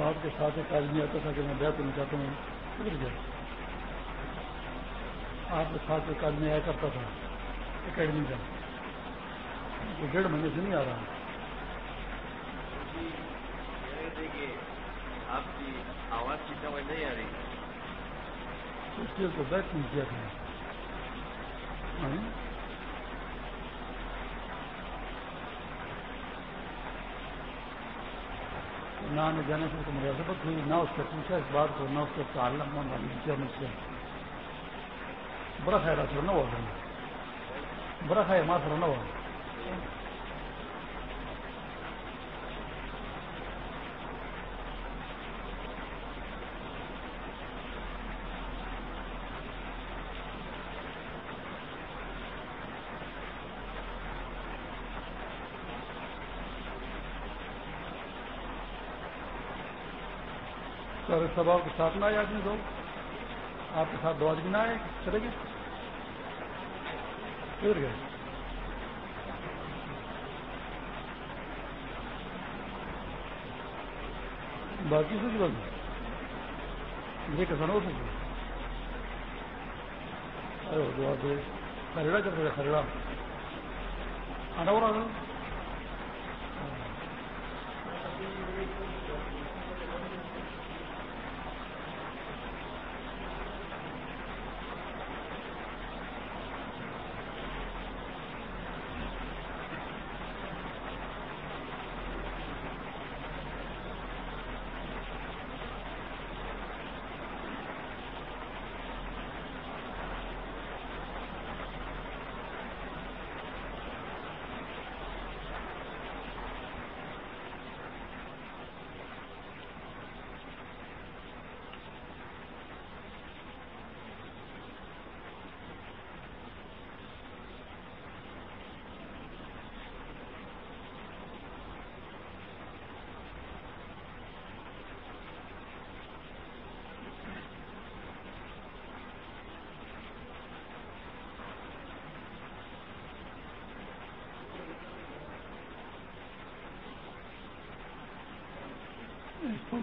آپ کے ساتھ ایک آدمی آتا تھا کہ میں بیت کرنا چاہتا ہوں کدھر گیا آپ کے ساتھ ایک آدمی آیا کرتا تھا اکیڈمی کا وہ ڈیڑھ مہینے سے نہیں آ رہا۔ آپ کی آواز کی سمجھ نہیں آ رہی اس لیے تو بیت نہیں کیا تھا ہاں؟ نہ آنے جانے سے تو مناسبت ہوئی۔ نہ اس سے پوچھا اس بات کو، نہ اس کے تعلق کیا مجھ سے۔ بڑا خیر اثر نہ ہوا۔ بڑا خیر ماں سر نہ ہوا۔ سب کے ساتھ نہ آئے آدمی دو۔ آپ کے ساتھ دو آدمی نہ آئے، چلے گئے۔ پھر گئے۔ باقی سے بات یہ کسان ہو سکے ارے دعا دے۔ خریدا کر سکے خریدا۔ آنا ہو رہا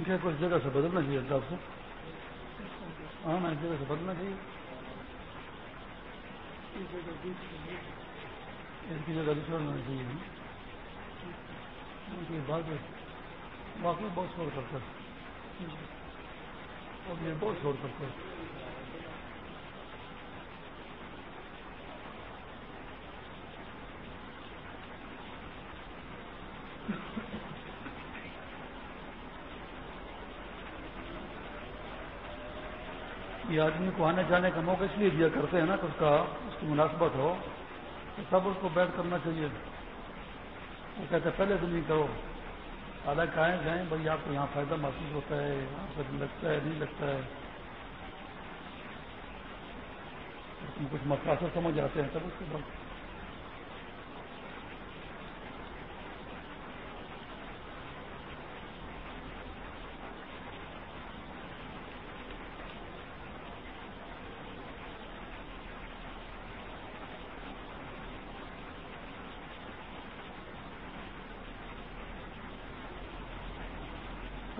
پنکھے کو اس جگہ سے بدلنا چاہیے صاحب سے ہاں اس جگہ سے بدلنا چاہیے اس کی جگہ دوسرا ہونا چاہیے بات واقعی بہت شور کرتا ہے اور یہ بہت شور کرتا ہے یہ آدمی کو آنے جانے کا موقع اس لیے دیا کرتے ہیں نا کہ اس کا اس کی مناسبت ہو تو سب اس کو بیٹھ کرنا چاہیے۔ وہ کہتے پہلے دن نہیں کرو۔ حالانکہ آئیں جائیں، بھائی آپ کو یہاں فائدہ محسوس ہوتا ہے آپ کو لگتا ہے، نہیں لگتا ہے۔ کچھ مقاصد سمجھ آتے ہیں تب اس کے بعد۔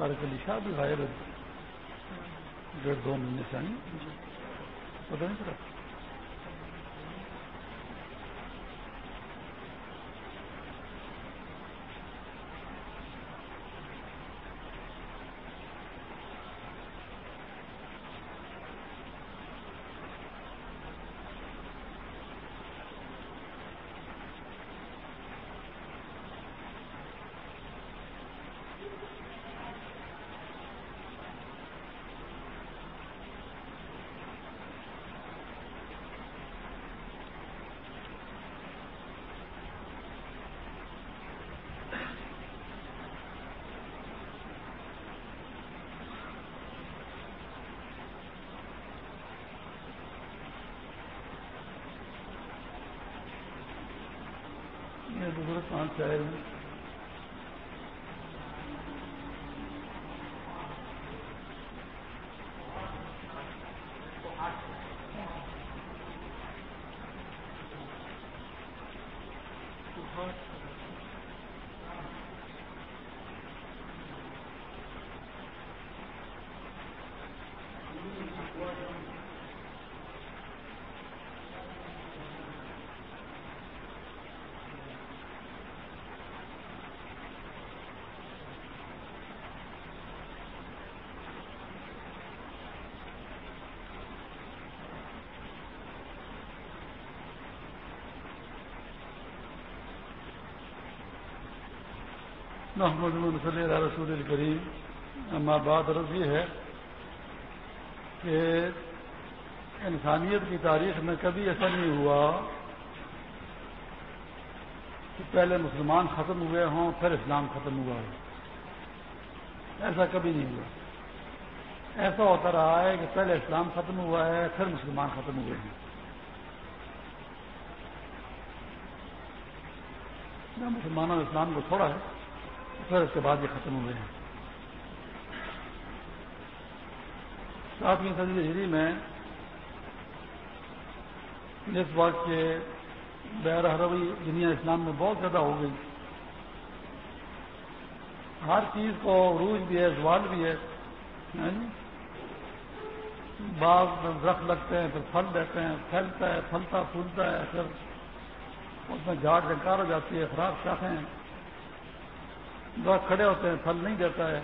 تارک علی شاہ بھی غائب ڈیڑھ دو مہینے سے آئی پتہ نہیں چلا پانچ شہر میں محمد صلی اللہ رسول الکریم. اما بعد عرض یہ ہے کہ انسانیت کی تاریخ میں کبھی ایسا نہیں ہوا کہ پہلے مسلمان ختم ہوئے ہوں، پھر اسلام ختم ہوا ہے۔ ایسا کبھی نہیں ہوا۔ ایسا ہوتا رہا ہے کہ پہلے اسلام ختم ہوا ہے، پھر مسلمان ختم ہوئے ہیں۔ مسلمانوں نے اسلام کو چھوڑا ہے۔ پھر اس کے بعد یہ ختم ہوئے ہیں۔ ساتویں صدی ہجری میں جس وقت کے بیر حروی دنیا اسلام میں بہت زیادہ ہو گئی۔ ہر چیز کو عروج بھی ہے، زوال بھی ہے۔ ہاں جی؟ باغ میں درخت لگتے ہیں، پھر پھل دیتے ہیں، پھیلتا ہے، پھلتا، پھولتا ہے، پھر اس میں جھاڑ جنکار ہو جاتی ہے، خراب شاخیں۔ درخت کھڑے ہوتے ہیں، پھل نہیں دیتا ہے۔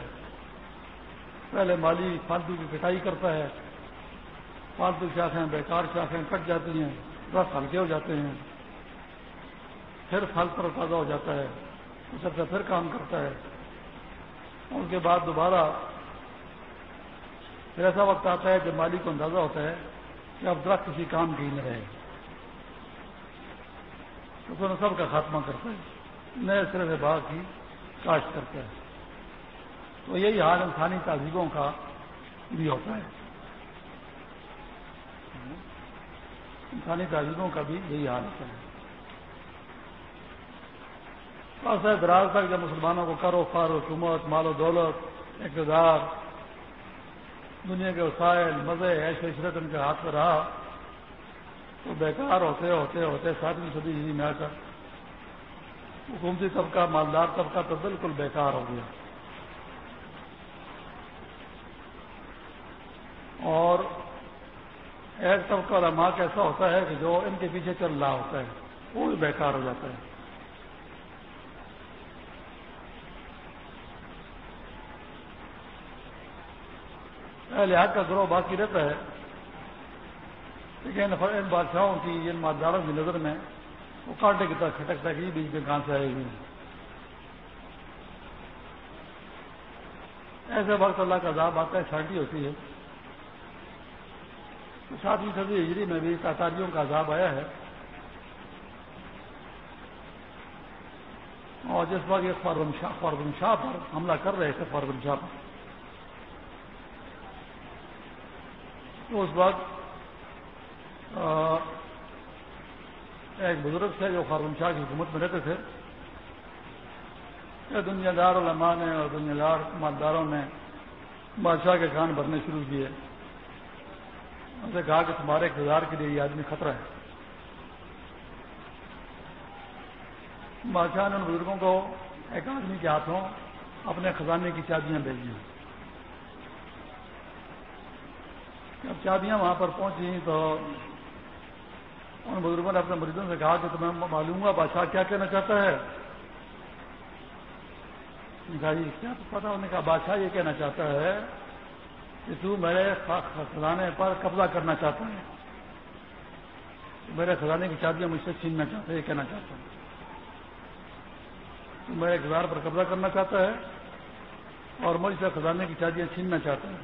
پہلے مالی فالتو کی کٹائی کرتا ہے۔ فالتو شاخیں بیکار شاخیں کٹ جاتی ہیں درخت ہلکے ہو جاتے ہیں۔ پھر پھل پر تازہ ہو جاتا ہے۔ اس سے پھر کام کرتا ہے۔ ان کے بعد دوبارہ پھر ایسا وقت آتا ہے جب مالی کو اندازہ ہوتا ہے کہ اب درخت کسی کام کی نہ رہے۔ تو سب کا خاتمہ کرتا ہے۔ نئے سرے سے باغ کی کاشت کرتا ہے تو یہی حال انسانی تہذیبوں کا بھی ہوتا ہے۔ انسانی تہذیبوں کا بھی یہی حال ہوتا ہے۔ بس ہے دراز تک جب مسلمانوں کو کرو فارو، حکومت، مال و دولت، اقتدار، دنیا کے وسائل، مزے ایسے عشرت ان کے ہاتھ پہ رہا، تو بیکار ہوتے ہوتے ہوتے ساتویں صدی میں آ کر حکومتی طبقہ، مالدار طبقہ تو بالکل بیکار ہو گیا۔ اور ایک طبقہ علماء ایسا ہوتا ہے کہ جو ان کے پیچھے چل رہا ہوتا ہے، وہ بھی بیکار ہو جاتا ہے۔ لحاظ کا گروہ باقی رہتا ہے، لیکن ان بادشاہوں کی، ان مالداروں کی نظر میں وہ کانٹے کی طرح کھٹکتا کہ بیچ میں کہاں سے آئے ہوئی ایسے وقت اللہ کا عذاب آتا ہے شانتی ہوتی ہے۔ ساتویں صدی ہجری میں بھی تاتاریوں کا عذاب آیا ہے۔ اور جس وقت یہ فاروم شاہ فاروم شاہ پر حملہ کر رہے تھے فاروم شاہ پر۔ تو اس وقت ایک بزرگ تھے جو خارون شاہ کی حکومت میں رہتے تھے۔ دنیا دار علماء نے اور دنیا دار مالداروں نے بادشاہ کے کان بھرنے شروع کیے۔ اسے کہا کہ تمہارے اقتدار کے لیے یہ آدمی خطرہ ہے۔ بادشاہ نے ان بزرگوں کو ایک آدمی کے ہاتھوں اپنے خزانے کی چابیاں بھیجی جب چابیاں وہاں پر پہنچی تو ان بزرگوں نے اپنے مریضوں سے کہا کہ تمہیں معلوم ہوا بادشاہ کیا کہنا چاہتا ہے؟ کہا جی کیا پتا؟ انہوں نے کہا، بادشاہ یہ کہنا چاہتا ہے کہ تو میرے خزانے پر قبضہ کرنا چاہتا ہے۔ میرے خزانے کی چابیاں مجھ سے چھیننا چاہتا ہے، یہ کہنا چاہتا ہے۔ تو میرے اقتدار پر قبضہ کرنا چاہتا ہے اور مجھ سے خزانے کی چابیاں چھیننا چاہتا ہے۔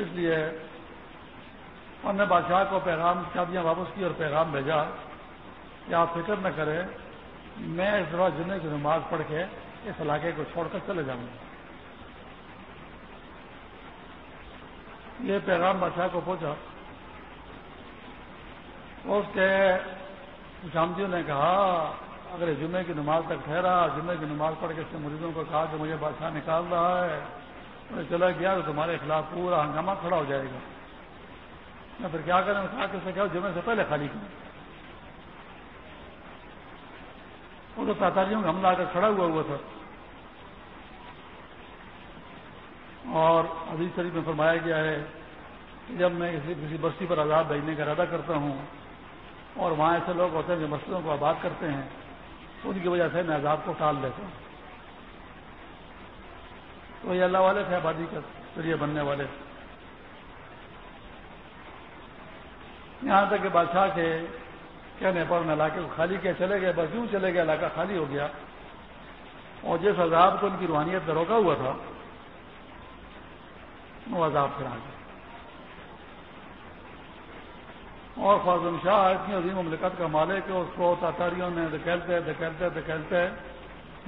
اس لیے انہوں نے بادشاہ کو پیغام چابیاں واپس کی اور پیغام بھیجا کہ آپ فکر نہ کریں، میں اس دفعہ جمعے کی نماز پڑھ کے اس علاقے کو چھوڑ کر چلے جاؤں گا۔ یہ پیغام بادشاہ کو پہنچا۔ اس کے شامدیوں نے کہا، اگر جمعے کی نماز تک ٹھہرا، جمعے کی نماز پڑھ کے اس کے مریضوں کو کہا کہ مجھے بادشاہ نکال رہا ہے چلا گیا تو تمہارے خلاف پورا ہنگامہ کھڑا ہو جائے گا۔ میں پھر کیا کریں؟ کہا کہ اسے کہا جمعے سے پہلے خالی کروں وہ تو تاتالیوں کا حملہ آ کر کھڑا ہوا ہوا تھا۔ اور ابھی شریف میں فرمایا گیا ہے کہ جب میں کسی کسی بستی پر آزاد بھیجنے کا ارادہ کرتا ہوں اور وہاں ایسے لوگ ہوتے ہیں جو بستیوں کو آباد کرتے ہیں، تو ان کی وجہ سے میں عذاب کو ٹال دیتا ہوں۔ تو یہ اللہ والے تھے، آبادی کے ذریعے بننے والے۔ یہاں تک کہ بادشاہ کے کہنے پر علاقے کو خالی کیا، چلے گئے، بس یوں چلے گئے، علاقہ خالی ہو گیا۔ اور جس عذاب کو ان کی روحانیت میں روکا ہوا تھا، وہ عذاب پھر آ گیا اور فاضم شاہ اتنی عظیم مملکت کا مالک ہے، اس کو تاتاریوں نے دکیلتے دکیلتے دکیلتے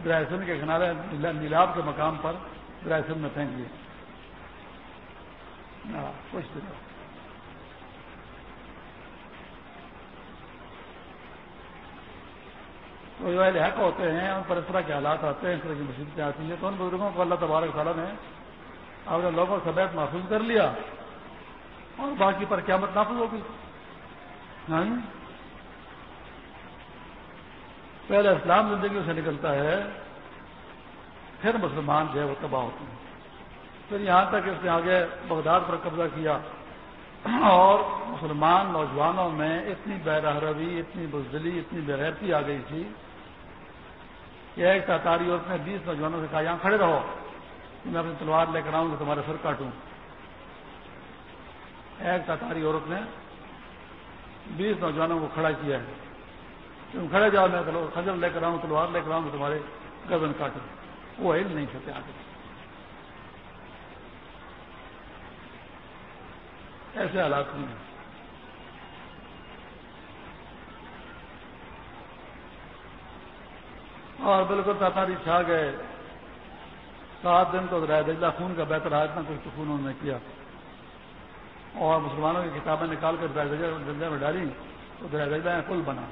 درائسن کے کنارے نیلاب کے مقام پر درائسن میں پھینک دیے۔ کچھ دنوں تو جو حق ہوتے ہیں، ان پر اس طرح کے حالات آتے ہیں، اس طرح کی مصیبتیں آتی ہیں۔ تو ان بزرگوں کو اللہ تبارک تعالیٰ نے اپنے لوگوں سے بیت محفوظ کر لیا۔ اور باقی پر قیامت نافذ ہوگی۔ ہاں؟ پہلے اسلام زندگیوں سے نکلتا ہے، پھر مسلمان جو ہے وہ تباہ ہوتے ہیں۔ پھر یہاں تک اس نے آگے بغداد پر قبضہ کیا۔ اور مسلمان نوجوانوں میں اتنی روی اتنی بزدلی، اتنی بےغیرتی آ گئی تھی۔ کہ ایک تاتاری عورت نے بیس نوجوانوں سے کہا، یہاں کھڑے رہو، میں اپنی تلوار لے کر آؤں گا، تمہارے سر کاٹوں. ایک تاتاری عورت نے بیس نوجوانوں کو کھڑا کیا ہے. تم کھڑے جاؤ، میں خجر لے کر آؤں، تلوار لے کر آؤں تمہارے گردن کاٹوں. وہ ہل نہیں سکتے آگے ایسے حالات نہیں ہیں اور بالکل تاتاری چھا گئے۔ سات دن تو رائے دجلہ خون کا بہتر آج اتنا کچھ خون انہوں نے کیا۔ اور مسلمانوں کی کتابیں نکال کر دریا دجلہ میں ڈالی، تو دریا دجلہ پل بنا۔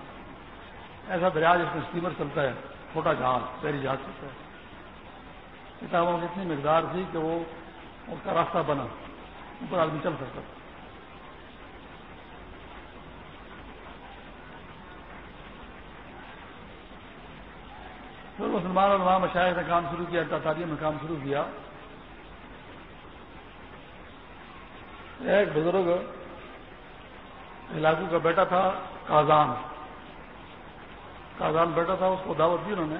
ایسا دریا جس میں اسٹیمر چلتا ہے، چھوٹا جہاز پیری جہاز چلتا ہے۔ کتابوں کی اتنی مقدار تھی کہ وہ اس کا راستہ بنا، اوپر آدمی چل سکتا تھا۔ پھر مسلمان اور وہاں مشاہد نے کام شروع کیا تعلیم میں کام شروع کیا۔ ایک بزرگ علاقوں کا بیٹا تھا، کازان۔ کازان بیٹا تھا، اس کو دعوت دی انہوں نے،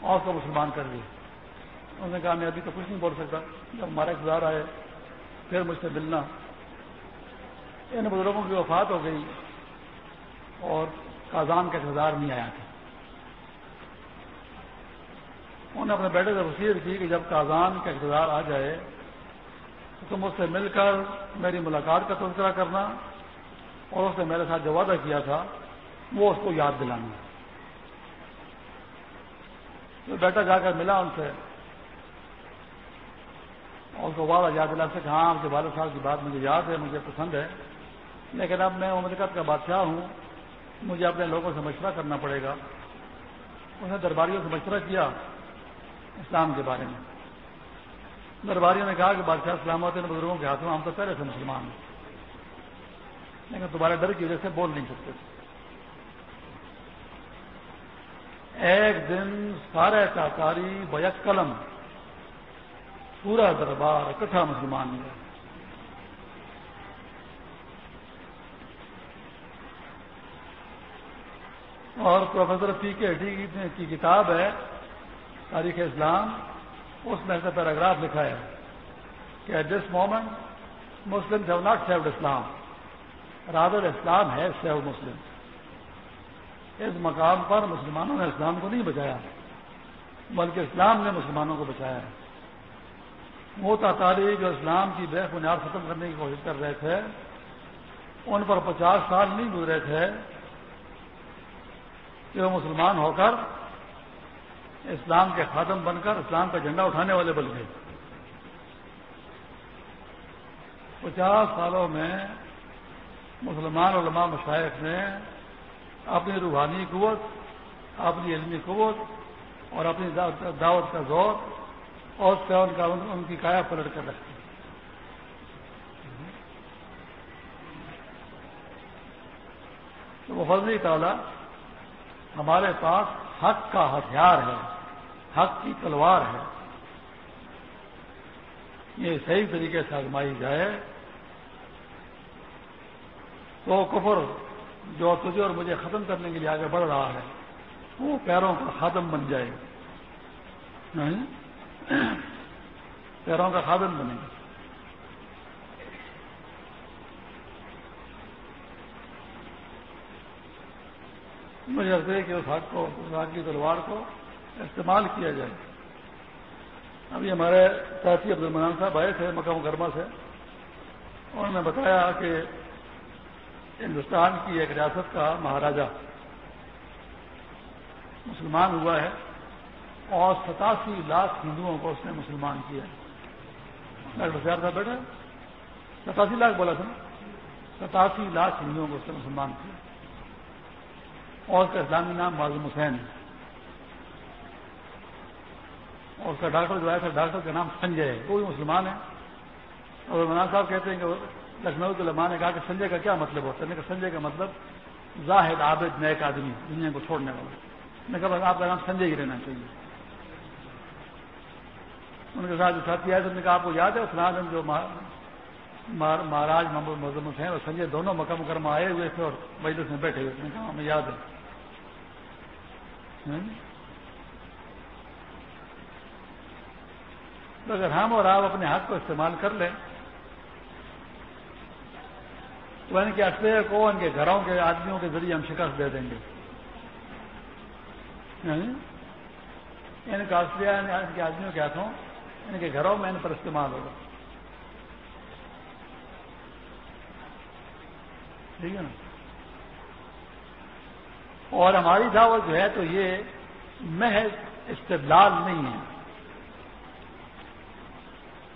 اور اس کو مسلمان کر دی انہوں نے کہا، میں ابھی تو کچھ نہیں بول سکتا۔ جب ہمارا اقتدار آئے، پھر مجھ سے ملنا۔ ان بزرگوں کی وفات ہو گئی اور کازان کا اقتدار نہیں آیا تھا۔ انہوں نے اپنے بیٹے سے وسیع کی کہ جب کازان کا اقتدار آ جائے تو تم اس سے مل کر میری ملاقات کا تذکرہ کرنا اور اس نے میرے ساتھ جو وعدہ کیا تھا وہ اس کو یاد دلانا تو بیٹا جا کر ملا ان سے اور اس کو وعدہ یاد دلا سے کہ ہاں آپ کے والد صاحب کی بات مجھے یاد ہے، مجھے پسند ہے، لیکن اب میں مملکت کا بادشاہ ہوں، مجھے اپنے لوگوں سے مشورہ کرنا پڑے گا۔ اس نے درباریوں سے مشورہ کیا اسلام کے بارے میں۔ درباریوں نے کہا کہ بادشاہ سلامت ان بزرگوں کے ہاتھوں ہم تو پہلے سے مسلمان ہیں۔ لیکن تمہارے ڈر کی وجہ سے بول نہیں سکتے۔ ایک دن سارے کاکاری بیک قلم پورا دربار اکٹھا مسلمان ہوا اور پروفیسر پی کے ڈی کی کتاب ہے تاریخ اسلام اس میں سے پیراگراف لکھا ہے کہ at this moment Muslim have not saved Islam rather Islam has save Muslim اس مقام پر مسلمانوں نے اسلام کو نہیں بچایا، بلکہ اسلام نے مسلمانوں کو بچایا۔ ہے وہ تاتاری جو اسلام کی بے بنیاد ختم کرنے کی کوشش کر رہے تھے، ان پر پچاس سال نہیں گزرے تھے کہ وہ مسلمان ہو کر اسلام کے خاتم بن کر اسلام کا جھنڈا اٹھانے والے بن گئے۔ پچاس سالوں میں مسلمان علماء مشائق نے اپنی روحانی قوت، اپنی علمی قوت اور اپنی دعوت کا زور اور اس ان کا، ان کی کایا پلٹ کر رکھی تو وہ فضلی تعالیٰ ہمارے پاس حق کا ہتھیار ہے، حق کی تلوار ہے۔ یہ صحیح طریقے سے آزمائی جائے۔ تو کفر جو تجھے اور مجھے ختم کرنے کے لیے آگے بڑھ رہا ہے، وہ پیروں کا خادم بن جائے۔ گا پیروں کا خادم بنے۔ گا مجھے لگتا ہے کہ اس حق کو، اس کی تلوار کو استعمال کیا جائے۔ ابھی ہمارے ساتھی عبد المنان صاحب آئے تھے مکہ مکرمہ سے۔ انہوں نے بتایا کہ ہندوستان کی ایک ریاست کا مہاراجا مسلمان ہوا ہے اور ستاسی لاکھ ہندوؤں کو اس نے مسلمان کیا ہے۔ ڈاکٹر سیار صاحب بیٹھے ستاسی لاکھ بولا تھا ستاسی لاکھ ہندوؤں کو اس نے مسلمان کیا۔ اور اس کا اسلامی نام معذم حسین ہے۔ اور اس کا ڈاکٹر جو آیا تھا ڈاکٹر کا نام سنجے ہے۔ وہ بھی مسلمان ہے اور مولانا صاحب کہتے ہیں کہ لکھنؤ کے لمحہ نے کہا کہ سنجے کا کیا مطلب ہوتا ہے؟ کہ سنجے کا مطلب زاہد عابد نیک آدمی دنیا کو چھوڑنے والا۔ میں کہا بس آپ کا نام سنجے ہی رہنا چاہیے۔ ان کے ساتھ جو ساتھی آئے نے کہا آپ کو یاد ہے فلان جو مہاراج محمد مزم حسین اور سنجے دونوں مکہ مکرمہ آئے ہوئے تھے اور مجلس میں بیٹھے ہوئے تھے۔ کہا ہمیں یاد ہے۔ اگر ہم اور آپ اپنے ہاتھ کو استعمال کر لیں، تو ان کے اسلحے کو ان کے گھروں کے آدمیوں کے ذریعے ہم شکست دے دیں گے۔ ان کا اسلحہ ان کے آدمیوں کے ہاتھوں، ان کے گھروں میں ان پر استعمال ہوگا۔ ٹھیک ہے نا؟ اور ہماری دعوت جو ہے تو یہ محض استدلال نہیں ہے۔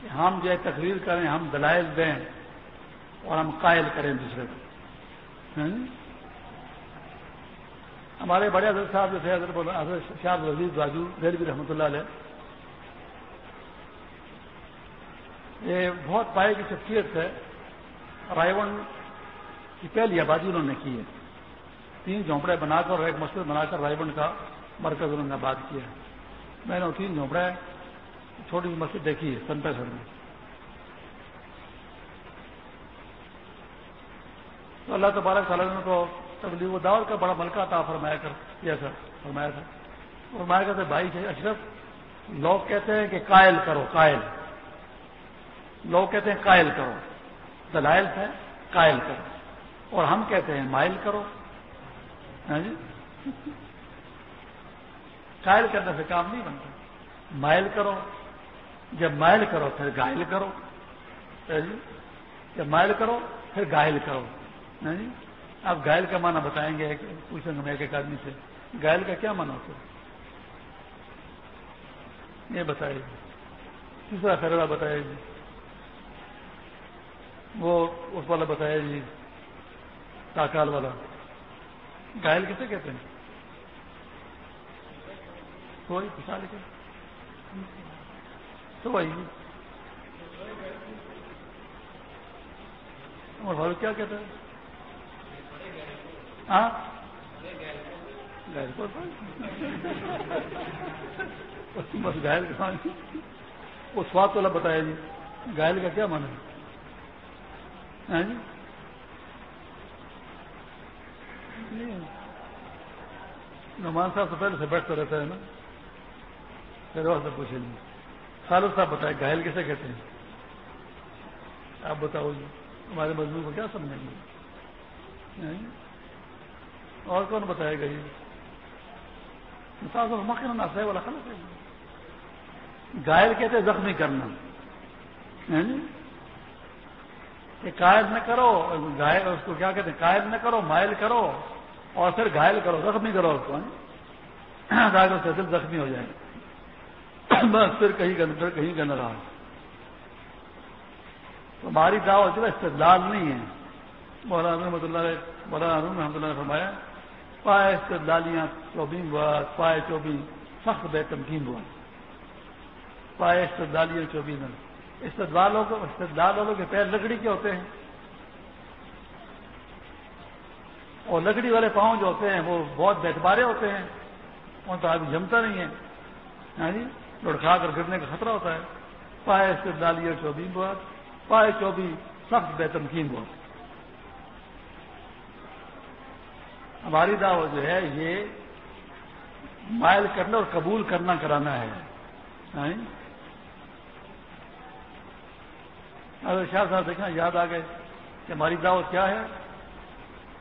کہ ہم جو ہے تقریر کریں، ہم دلائل دیں اور ہم قائل کریں دوسرے کو۔ ہاں؟ ہمارے بڑے حضرت صاحب جو تھے، حضرت حضرت شاہ وزیر راجو ریلوی رحمۃ اللہ علیہ، یہ بہت پائے کی شخصیت ہے، رائے کی پہلی آبادی انہوں نے کی ہے۔ تین جھونپڑے بنا کر اور ایک مسجد بنا کر رائے کا مرکز انہوں نے بات کیا ہے۔ میں نے وہ تین جھونپڑے چھوٹی سی مسجد دیکھی ہے سنتا سر میں۔ تو اللہ تبارک تعالیٰ نے تو تبلیغ و کا بڑا ملکہ تھا فرمایا کر کیا سر، فرمایا تھا۔ فرمایا کرتے، بھائی سے اشرف، لوگ کہتے ہیں کہ قائل کرو، قائل۔ لوگ کہتے ہیں قائل کرو۔ دلائل سے قائل کرو۔ اور ہم کہتے ہیں مائل کرو۔ ہاں جی؟ قائل کرنے سے کام نہیں بنتا۔ مائل کرو، جب مائل کرو پھر گائل کرو۔ ہاں جی؟ جب مائل کرو پھر گائل کرو۔ ہاں جی؟ آپ گائل کا معنی بتائیں گے پوچھیں گے میں ایک آدمی سے۔ گائل کا کیا معنی ہوتا ہے؟ یہ بتائے گی۔ تیسرا خیرا بتائے گی۔ وہ اس والا بتایا جی تاکال والا۔ گائل کسے کہتے ہیں؟ کوئی پچھا لکھے تو بھائی اور بھائی کیا کہتے ہیں ہاں؟ بس۔ گائل کا وہ سواد والا بتایا جی۔ گائل کا کیا مانا ہاں جی؟ نعمان صاحب تو پہلے سے بیٹھتا رہتا ہے نا۔ پھر اور سے پوچھیں گے۔ سالو صاحب بتائے گھائل کیسے کہتے ہیں؟ آپ بتاؤ جی ہمارے مضمون کو کیا سمجھیں گے؟ اور کون بتائے گا جی؟ یہ مکن ناسے والا خلق ہے۔ گائل کہتے زخمی کرنا۔ کہ قائد نہ کرو گائل اس کو کیا کہتے ہیں؟ قائد نہ کرو، مائل کرو۔ اور پھر گائل کرو، زخمی کرو اس کو ہاں؟ تاکہ اس دل زخمی ہو جائے۔ بس پھر کہیں کا کہیں کا نہ رہا ہماری دعوت جو استدلال نہیں ہے۔ مولانا رحمۃ اللہ مولانا رحمۃ اللہ نے فرمایا، پائے استدلالیاں چوبین ہوا پائے چوبین سخت بے تمکین ہوا پائے استدالیاں چوبین۔ استدلالوں کو استدلال والوں کے پیر لکڑی کے ہوتے ہیں۔ اور لکڑی والے پاؤں جو ہوتے ہیں وہ بہت بیٹبارے ہوتے ہیں، ان پر آدمی جمتا نہیں ہے۔ ہاں جی لڑکھا کر گرنے کا خطرہ ہوتا ہے۔ پائے استدالی اور چوبین بہت، پائے چوبی سخت بے تمکین بہت۔ ہماری دعوت جو ہے، یہ مائل کرنا اور قبول کرنا کرانا ہے۔ یعنی شاہ صاحب دیکھنا یاد آ گئے کہ ہماری دعوت کیا ہے؟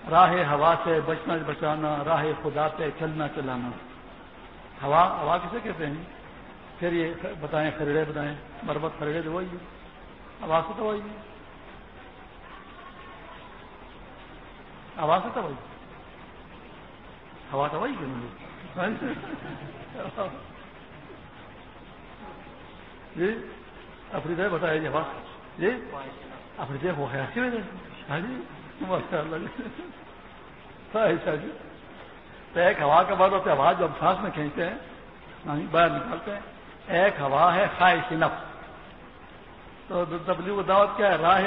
راہ ہوا سے بچنا بچانا، راہ خدا پہ چلنا چلانا۔ ہوا ہوا کسے کہتے ہیں؟ پھر یہ بتائیں، خریدے بتائیں۔ بربت خریدے تو وہی ہے۔ آواز سے تو وہی ہے۔ آواز سے تو وہی ہوا تو وہی جی افریدہ بتایا جی ہوا۔ جی افریدہ ہو گیا ہاں جی۔ ماشاء اللہ. ہاں، جی. تو ایک ہوا کا بعد ہوتا ہے ہوا جو ہم سانس میں کھینچتے ہیں یعنی باہر نکالتے ہیں، ایک ہوا ہے خواہش نفس. تو تبلیغ دعوت کیا ہے؟ راہ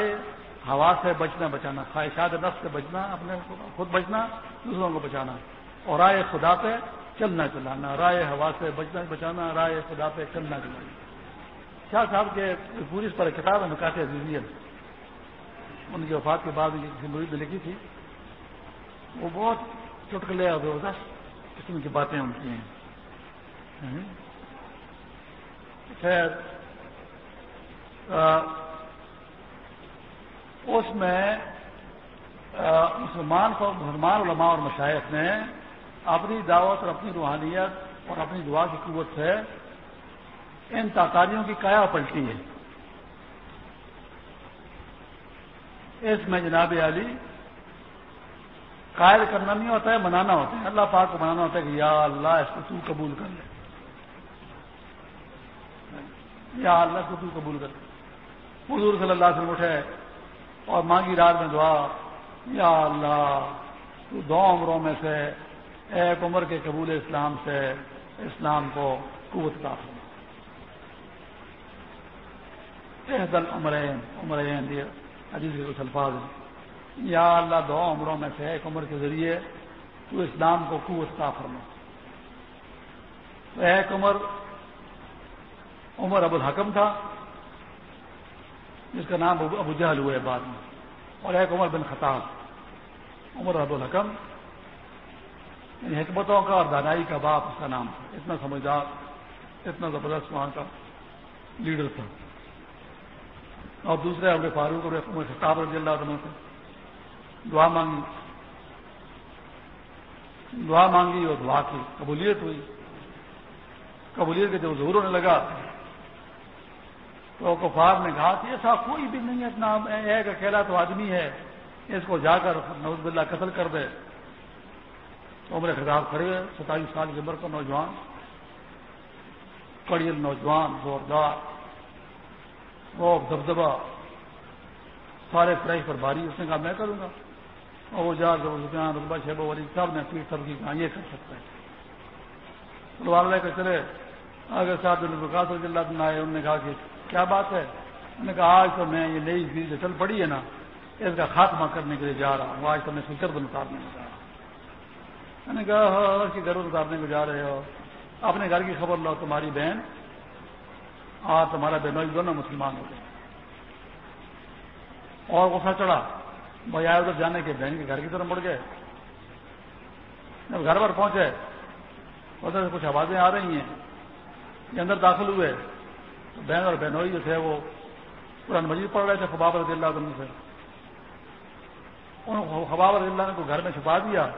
ہوا سے بچنا، بچانا. خواہشات نفس سے بچنا، اپنے خود بچنا، دوسروں کو بچانا. اور رائے خدا پہ چلنا، چلانا. رائے ہوا سے بچنا، بچانا، رائے خدا پہ چلنا، چلانا. شاہ صاحب کے پوری اس پر کتاب ہے نکاتے عزیزیت. ان کی وفات کے بعد مرید نے لکھی تھی، وہ بہت چٹکلے اور زبردست قسم کی باتیں ان کی ہیں۔ خیر اس میں مسلمان کو مسلمان علماء اور مشاعت نے اپنی دعوت اور اپنی روحانیت اور اپنی دعا کی قوت سے ان تاکاریوں کی کایا پلٹی ہے۔ اس میں جناب علی قائل کرنا نہیں ہوتا ہے، منانا ہوتا ہے۔ اللہ پاک کو منانا ہوتا ہے کہ یا اللہ، اس کو تو قبول کر لے۔ یا اللہ کو تو قبول کر لے۔ حضور صلی اللہ سے اٹھے اور مانگی رات میں دعا، یا اللہ، تو دو عمروں میں سے ایک عمر کے قبول اسلام سے اسلام کو قوت کا دل عمرین عمرین حدیث کے کچھ الفاظ ہیں۔ یا اللہ دو عمروں میں سے ایک عمر کے ذریعے تو اسلام کو قوت کا فرما۔ ایک عمر عمر ابو الحکم تھا، جس کا نام ابو جہل ہوئے بعد میں۔ اور ایک عمر بن خطاب، عمر ابو الحکم۔ یعنی حکمتوں کا اور دانائی کا باپ اس کا نام تھا۔ اتنا سمجھدار، اتنا زبردست وہاں کا لیڈر تھا۔ اور دوسرے اپنے فاروق اور خطاب رضی اللہ عنہ سے دعا مانگی۔ دعا مانگی اور دعا کی۔ قبولیت ہوئی۔ قبولیت کے جب ظہور ہونے لگا تو کفار نے کہا کہ ایسا کوئی بھی نہیں اتنا ایک اکیلا تو آدمی ہے، اس کو جا کر نوز بلّہ قتل کر دے۔ تو عمر خطاب کھڑے ہوئے، ستائیس سال کی عمر کا نوجوان، کڑیل نوجوان، زوردار۔ وہ دبدبا سارے فریش پر بھاری اس نے کہا، میں کروں گا۔ اور وہ جا جان رقبہ شہب والی سب نے پیٹ سب کی کہا یہ کر سکتا ہے لے کر چلے اگر صاحب البقاس رضی اللہ آئے، انہوں نے کہا کہ کیا بات ہے؟ انہوں نے کہا، آج تو میں یہ نئی چیز جو چل پڑی ہے نا، اس کا خاتمہ کرنے کے لیے جا رہا ہوں، آج تو میں فکر بن اتارنے کو جا رہا ہوں۔ میں نے کہا ہاں، کہ گھر اتارنے کو جا رہے ہو۔ اپنے گھر کی خبر لو تمہاری بہن اور تمہارا بہنوئی دونوں مسلمان ہو گئے اور غصہ چڑھا۔ بھائی آئے ادھر جانے کے بہن کے گھر کی طرف مڑ گئے۔ جب گھر پر پہنچے، ادھر سے کچھ آوازیں آ رہی ہیں۔ یہ اندر داخل ہوئے۔ تو بہن اور بہنوئی جو تھے، وہ قرآن مجید پڑھ رہے تھے، خباب رضی اللہ عنہ سے۔ خباب رضی اللہ نے کو گھر میں چھپا دیا۔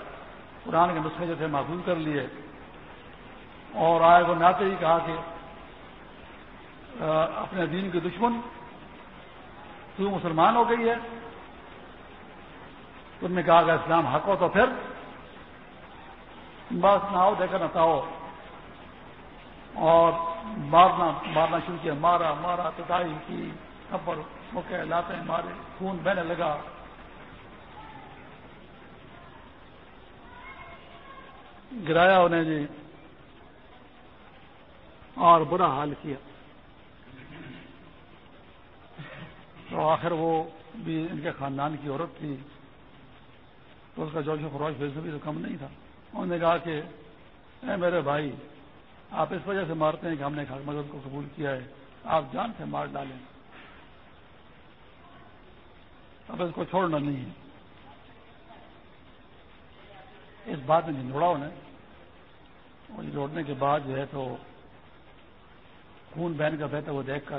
قرآن کے نسخے جو تھے، محفوظ کر لیے۔ اور آئے کو ناتے ہی کہا کہ اپنے دین کے دشمن تو مسلمان ہو گئی ہے۔ تم نے کہا، اگر اسلام حق ہو تو پھر بس نہ آؤ دیکھا نہ تاؤ اور مارنا مارنا شروع کیا۔ مارا مارا پٹائی کی کپڑ موقع لاتے مارے، خون بہنے لگا۔ گرایا انہیں جی اور برا حال کیا۔ تو آخر وہ بھی ان کے خاندان کی عورت تھی، تو اس کا جوش و خروش فیصد بھی تو کم نہیں تھا۔ انہوں نے کہا کہ، اے میرے بھائی، آپ اس وجہ سے مارتے ہیں کہ ہم نے مدد کو قبول کیا ہے۔ آپ جان سے مار ڈالیں۔ اب اس کو چھوڑنا نہیں ہے۔ اس بات میں جھنجھوڑا انہیں جوڑنے کے بعد جو ہے تو خون بہن کا بہتا وہ دیکھ کر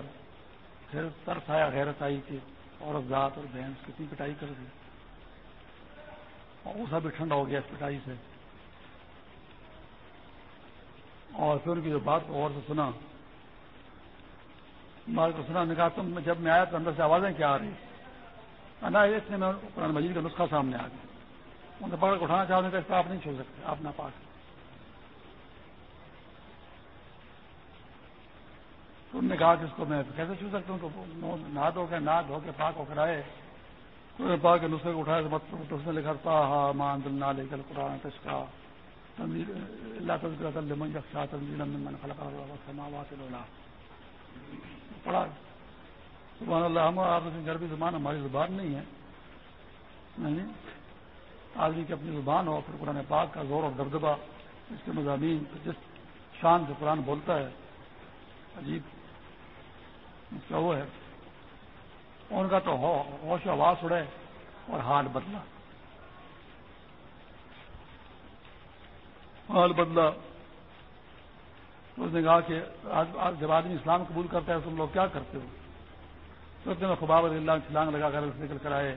پھر طرف آیا غیرت آئی کہ اور ذات اور بہن کتنی پٹائی کر دی؟ اسا بھی ٹھنڈا ہو گیا اس پٹائی سے۔ اور پھر ان کی جو بات کو اور سے سنا۔ بات کو سنا نکاح تم جب میں آیا تو اندر سے آوازیں کیا آ رہی نا اس نے میں قرآن مجید کا نسخہ سامنے آ گیا۔ ان سے پکڑ کو اٹھانا چاہتے تو اس آپ نہیں چھوڑ سکتے، آپ نہ پاک تو انہوں نے کہا کہ اس کو میں کیسے چھو سکتا ہوں؟ تو نہ دھو کے نہ دھو کے پاک ہو کر آئے۔ تو پاک کے نسخے کو اٹھایا تو اس نے لکھا تھا ہاں مان دل نہ لے کر قرآن تشکا اللہ تذکرہ من یخشا تنزیل من خلق السماوات والارض پڑھا۔ سبحان اللہ، ہم آپ گھر بھی زبان، ہماری زبان نہیں ہے۔ نہیں۔ آدمی کی اپنی زبان ہو، پھر قرآن پاک کا زور اور دبدبا اس کے مضامین، جس شان سے قرآن بولتا ہے، عجیب۔ اس کا وہ ہے۔ ان کا تو ہوش و آواز اڑے اور حال بدلا۔ حال بدلا۔ اس نے کہا کہ جب آدمی اسلام قبول کرتا ہے تو تم لوگ کیا کرتے ہو؟ میں خباب اللہ چھلانگ لگا کر نکل کر آئے۔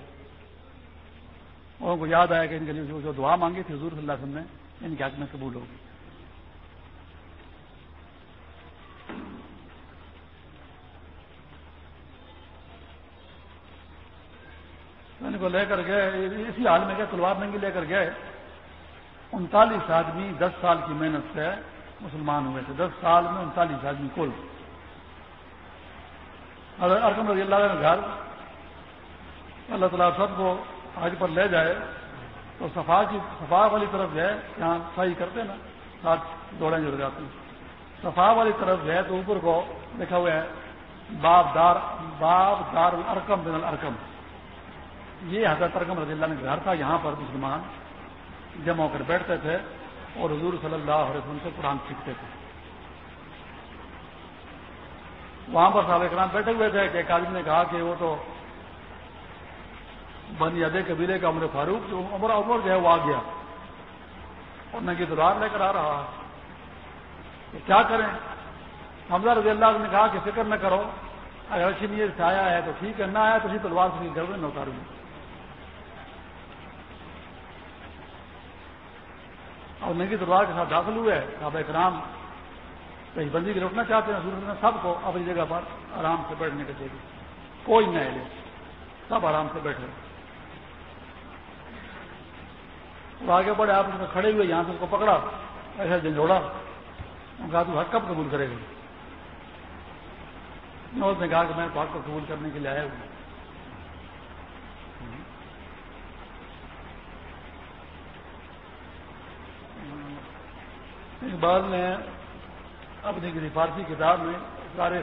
اور ان کو یاد آیا کہ ان کے لیے جو دعا مانگی تھی حضور صلی اللہ علیہ وسلم نے، ان کے حق میں قبول ہوگی کو لے کر گئے، اسی حال میں گئے، تلوار ننگی لے کر گئے۔ انتالیس آدمی دس سال کی محنت سے مسلمان ہوئے تھے۔ دس سال میں انتالیس آدمی کل۔ ارکم رضی اللہ گھر۔ اللہ تعالیٰ سب کو آج پر لے جائے۔ تو صفا کی صفا والی طرف جائے یہاں صحیح کرتے نا، ساتھ دوڑیں جڑ جاتے ہیں۔ صفا والی طرف جائے تو اوپر کو لکھا ہوا ہے، باب دار باب دار الرکم بن الرکم یہ حضرت ارکم رضی اللہ نے گھر تھا، یہاں پر مسلمان جمع ہو کر بیٹھتے تھے اور حضور صلی اللہ علیہ وسلم سے قرآن سیکھتے تھے۔ وہاں پر صاحب اکرام بیٹھے ہوئے تھے کہ ایک آدمی نے کہا کہ وہ تو بنی ادے قبیلے کا عمر فاروق جو عمر عمر جو ہے وہ آ گیا۔ اور نہ دلار لے کر آ رہا تو کیا کریں؟ حمزہ رضی اللہ نے کہا کہ فکر نہ کرو، اگر اچھی نیت سے آیا ہے تو ٹھیک ہے، نہ آیا تو اسی تلوار سے نہیں کر نہ اتاروں گی اور نگی تلوار کے ساتھ داخل ہوئے صاحب اکرام کہیں بندی کی روکنا چاہتے ہیں نے سب کو اپنی جگہ پر آرام سے بیٹھنے کے چاہیے۔ کوئی نہ لے سب آرام سے بیٹھے۔ وہ آگے بڑھے، آپ اس میں کھڑے ہوئے، یہاں سے اس کو پکڑا ایسا جھنجھوڑا کہا، تو حق کب قبول کرے گا؟ اس نے کہا کہ میں تو حق کو قبول کرنے کے لیے آیا ہوں۔ اقبال نے اپنی فارسی کتاب میں سارے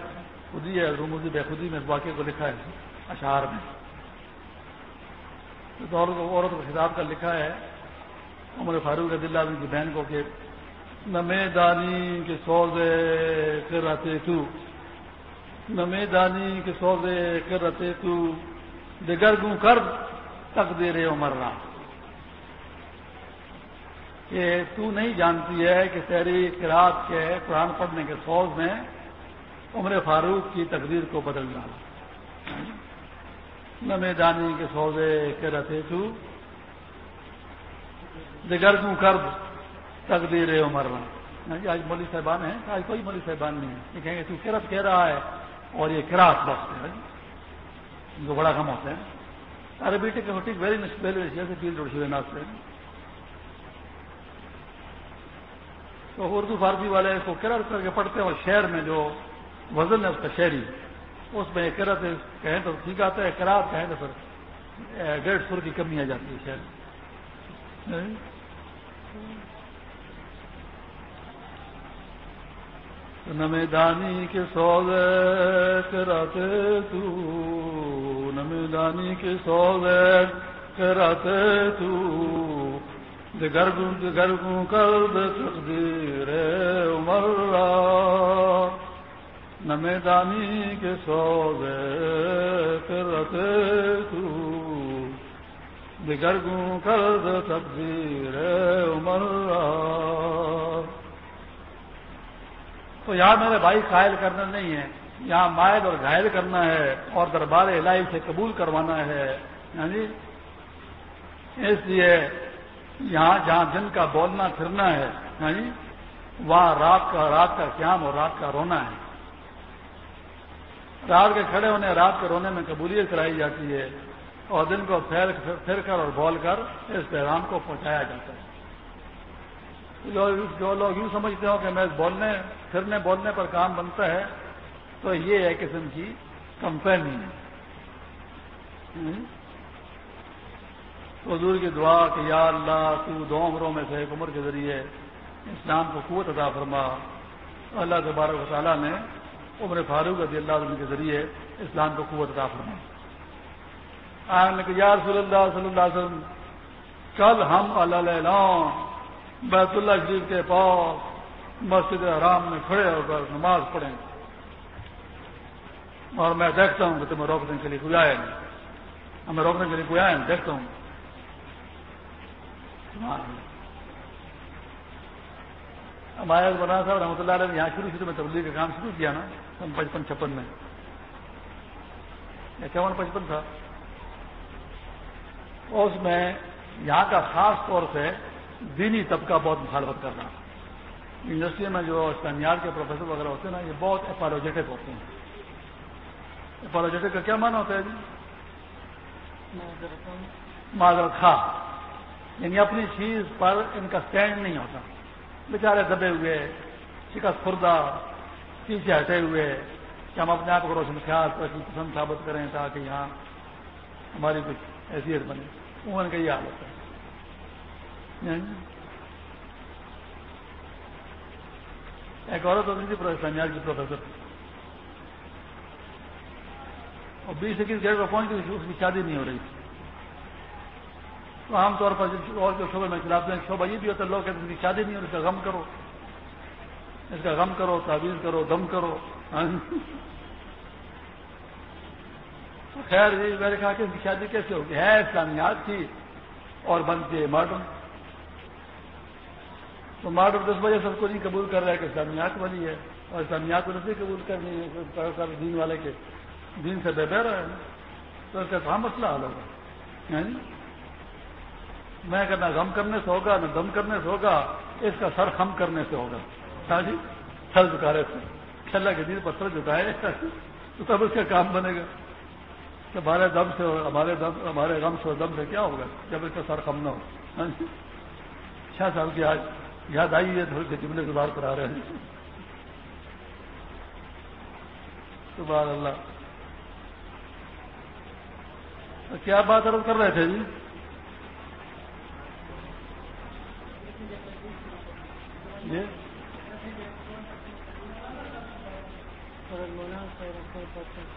خودی ہے روموزی بے خودی میں اس واقعے کو لکھا ہے، اشعار میں۔ عورت کو خطاب کا لکھا ہے، عمر فاروق عدل کی بہن کو کہ نمے دانی کے سوزے کر رہتے تو نمے دانی کے سوزے کر رہتے تو، دگر گوں کر تک دے رہے عمر رہا کہ تو نہیں جانتی ہے کہ تیری کراط کے قرآن پڑھنے کے سوز میں عمر فاروق کی تقدیر کو بدل ڈالا۔ نہ میدانی کے سوزے کے رہتے تو۔ دیگر کو کرد تقدیر عمر؟ جی آج مولی صاحبان ہیں، آج کوئی مولی صاحبان نہیں ہے۔ یہ کہیں گے تو کرت کہہ رہا ہے اور یہ کراط بخش ہے۔ جو بڑا کم ہوتے ہیں ارے بیٹے کے ہوٹی ویری ویری جیسے فیلڈ اڑ ہوئے ناچتے ہیں تو اردو فارسی والے اس کو کرت کر کے پڑھتے ہیں اور شہر میں جو وزن ہے اس کا شہری اس میں کرت کہیں تو ٹھیک آتا ہے کرات کہیں تو پھر ڈیڑھ سو کی کمی آ جاتی ہے شہر نمیدانی کے سوز کراتے تو نمیدانی کے سوز کراتے تو۔ گرگوں کر تقدیر عمر نمیدانی کے سو کرتے تو۔ گرگوں کر تقدیر عمر تو یہاں میرے بھائی قائل کرنا نہیں ہے، یہاں مائل اور گھائل کرنا ہے اور دربار الہی سے قبول کروانا ہے۔ ہاں جی اس لیے یہاں جہاں دن کا بولنا پھرنا ہے جی وہاں رات کا رات کا قیام اور رات کا رونا ہے۔ رات کے کھڑے ہونے، رات کے رونے میں قبولیت کرائی جاتی ہے۔ اور دن کو پھیر، پھر کر اور بول کر اس پیغام کو پہنچایا جاتا ہے۔ جو لوگ یوں سمجھتے ہو کہ میں بولنے، پھرنے، بولنے پر کام بنتا ہے، تو یہ ہے قسم کی کمپینی ہے۔ حضور کی دعا کہ یا اللہ تو دو عمروں میں سے ایک عمر کے ذریعے اسلام کو قوت ادا فرما۔ اللہ تبارک و تعالیٰ نے عمر فاروق رضی اللہ عنہ کے ذریعے اسلام کو قوت ادا فرما۔ یا رسول اللہ صلی اللہ علیہ وسلم، کل ہم اللہ بیت اللہ شریف کے پاس مسجد حرام میں کھڑے ہو کر نماز پڑھیں۔ اور میں دیکھتا ہوں کہ تمہیں روکنے کے لیے کوئی آیا نہیں۔ ہمیں روکنے کے لیے کوئی آیا نہیں، دیکھتا ہوں۔ ہمارے بنا صاحب، رحمۃ اللہ علیہ یہاں شروع شروع میں تبدیلی کا کام شروع کیا نا، سن پچپن چھپن میں۔ اکیاون پچپن تھا۔ اس میں یہاں کا خاص طور سے دینی طبقہ بہت مخالفت کر رہا یونیورسٹی میں جو اسلامیات کے پروفیسر وغیرہ ہوتے ہیں نا، یہ بہت اپالوجیٹک ہوتے ہیں۔ اپالوجیٹک کا کیا مانا ہوتا ہے جی؟ معذرت خواہ۔ یعنی اپنی چیز پر ان کا اسٹینڈ نہیں ہوتا۔ بیچارے دبے ہوئے، شکست خوردہ، پیچھے ہٹے ہوئے۔ کہ ہم اپنے آپ کو روشن خیال پر پسند ثابت کریں تاکہ یہاں ہماری کچھ حیثیت بنے۔ ان کا یہ حال ہوتا ہے یعنی ایک عورت ہوتی تھی، پروفیسر کی جی، پروفیسر۔ اور بیس اکیس گیٹ پر پہنچ گئی، اس کی شادی نہیں ہو رہی تھی۔ تو عام طور پر اور جو شعبے میں چلاتے ہیں، شعبہ یہ بھی ہوتا ہے، لوگ کہتے ہیں شادی نہیں ہو اس کا غم کرو۔ اس کا غم کرو، تعویذ کرو، دم کرو۔ خیر جی میں نے کہا کہ اس کی شادی کیسے ہوگی؟ ہے اسلامیات کی اور بنتی ہے ماڈرن۔ تو ماڈرن اس وجہ سے اس کو نہیں قبول کر رہا ہے کہ اسلامیات والی ہے، اور اسلامیات کو نہیں قبول کرنی ہے دین والے کے دین سے بے بہ رہا ہے تو اس کا کہاں مسئلہ حل ہوگا ہاں جی؟ میں کہنا غم کرنے سے ہوگا، نہ دم کرنے سے ہوگا، اس کا سر خم کرنے سے ہوگا۔ ہاں جی؟ سر جھکارے سے۔ اللہ کے دن پر سر جھکائے۔ تو تب اس کا کام بنے گا۔ کہ ہمارے دم سے، ہمارے دم، ہمارے غم سے دم سے کیا ہوگا؟ جب اس کا سر خم نہ ہو۔ ہاں جی؟ چھ سال کی آج یاد آئی ہے تھوڑی سی جملے گزار کرا رہے ہیں۔ سبحان اللہ۔ کیا بات عرض کر رہے تھے جی؟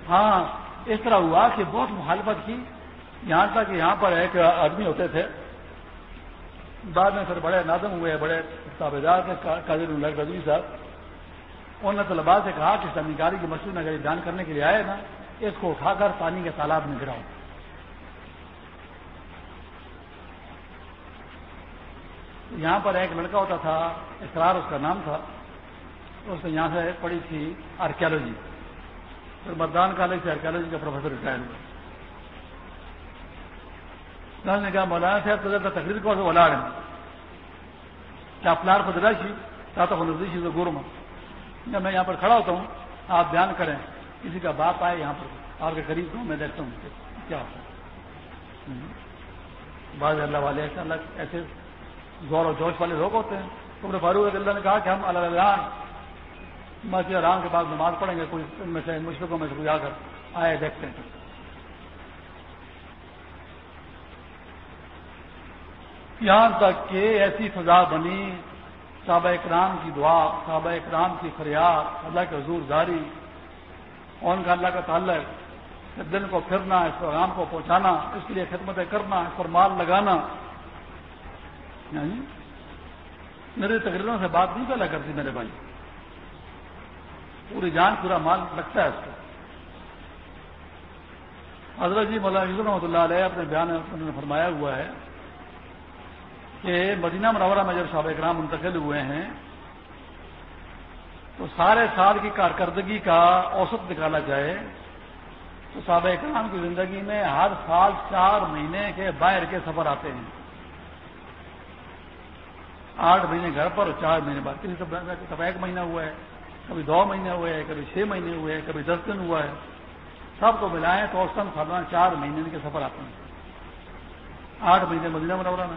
ہاں اس طرح ہوا کہ بہت مخالفت کی۔ یہاں تک یہاں پر ایک آدمی ہوتے تھے۔ بعد میں پھر بڑے نادم ہوئے، بڑے تابے دار تھے قادر رضوی صاحب۔ انہوں نے طلبا سے کہا کہ سمیکاری کی مسجد میں اگر بیان کرنے کے لیے آئے نا، اس کو اٹھا کر پانی کے تالاب میں گراؤ۔ یہاں پر ایک لڑکا ہوتا تھا اسرار اس کا نام تھا اس نے یہاں سے پڑھی تھی آرکیالوجی پھر مردان کالج سے آرکیالوجی کا پروفیسر ریٹائر ہوا۔ نے کہا، مولانا صاحب، تو تقریر کو ولاڑ ہے کیا پلار کو دراجی کیا تو نزدیشی سے گورما۔ جب میں یہاں پر کھڑا ہوتا ہوں، آپ بیان کریں۔ کسی کا باپ آئے یہاں پر، آپ کے قریب ہوں، میں دیکھتا ہوں کیا ہوتا ہے۔ بعض اللہ والے ایسے اللہ ایسے زور و جوش والے لوگ ہوتے ہیں۔ تو فاروق اللہ نے کہا کہ ہم اللہ مسجد رام کے بعد نماز پڑھیں گے، کوئی ان میں سے مشرقوں میں سے کوئی آ کر آئے دیکھتے ہیں۔ یہاں تک کہ ایسی فضا بنی، صحابہ اکرام کی دعا، صحابہ اکرام کی فریاد، اللہ کے حضور جاری ان کا اللہ کا تعلق دن کو پھرنا، اس پیغام کو پہنچانا، اس کے لیے خدمتیں کرنا، اس پر مال لگانا جی؟ میرے تقریروں سے بات نہیں پہلا کرتی میرے بھائی۔ پوری جان، پورا مال لگتا ہے اس کو۔ حضرت جی مولانا رحمۃ اللہ علیہ اپنے بیان نے فرمایا ہوا ہے کہ مدینہ منورہ میں جب صحابہ اکرام منتقل ہوئے ہیں، تو سارے سال کی کارکردگی کا اوسط نکالا جائے تو صحابہ اکرام کی زندگی میں ہر سال چار مہینے کے باہر کے سفر آتے ہیں۔ آٹھ مہینے گھر پر اور چار مہینے بعد۔ کسی کبھی ایک مہینہ ہوا ہے، کبھی دو مہینے ہوئے ہیں، کبھی چھ مہینے ہوئے ہیں، کبھی دس دن ہوا ہے۔ سب کو ملائیں تو اوسطن سالانہ چار مہینے کے سفر آتے ہیں۔ آٹھ مہینے مدینہ منورہ میں۔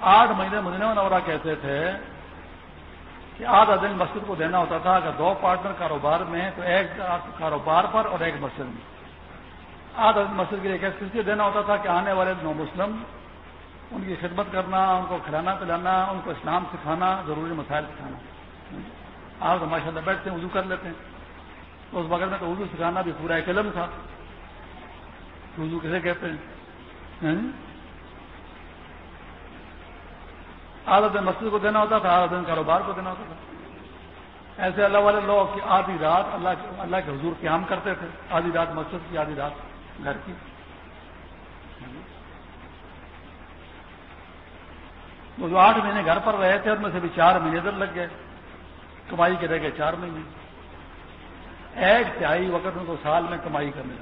آٹھ مہینے مدینہ منورہ کہتے تھے کہ آدھا دن مسجد کو دینا ہوتا تھا، اگر دو پارٹنر کاروبار میں ہیں تو ایک کاروبار پر اور ایک مسجد میں۔ آدھا دن مسجد کے لیے ایک لیے دینا ہوتا تھا کہ آنے والے نو مسلم ان کی خدمت کرنا، ان کو کھلانا، پلانا، ان کو اسلام سکھانا، ضروری مسائل سکھانا۔ آپ تو ماشاء اللہ بیٹھتے ہیں، وضو کر لیتے ہیں۔ تو اس وقت میں تو اردو سکھانا بھی پورا ایک علم تھا۔ اردو کیسے کہتے ہیں؟ آدھا دن مسجد کو دینا ہوتا تھا، آدھا دن کاروبار کو دینا ہوتا تھا۔ ایسے اللہ والے لوگ کی آدھی رات اللہ اللہ کے حضور قیام کرتے تھے، آدھی رات مسجد کی، آدھی رات گھر کی۔ وہ جو آٹھ مہینے گھر پر رہے تھے ان میں سے بھی چار مہینے ادھر لگ گئے، کمائی کے رہ گئے چار مہینے۔ ایک تہائی وقت ان کو سال میں کمائی کرنے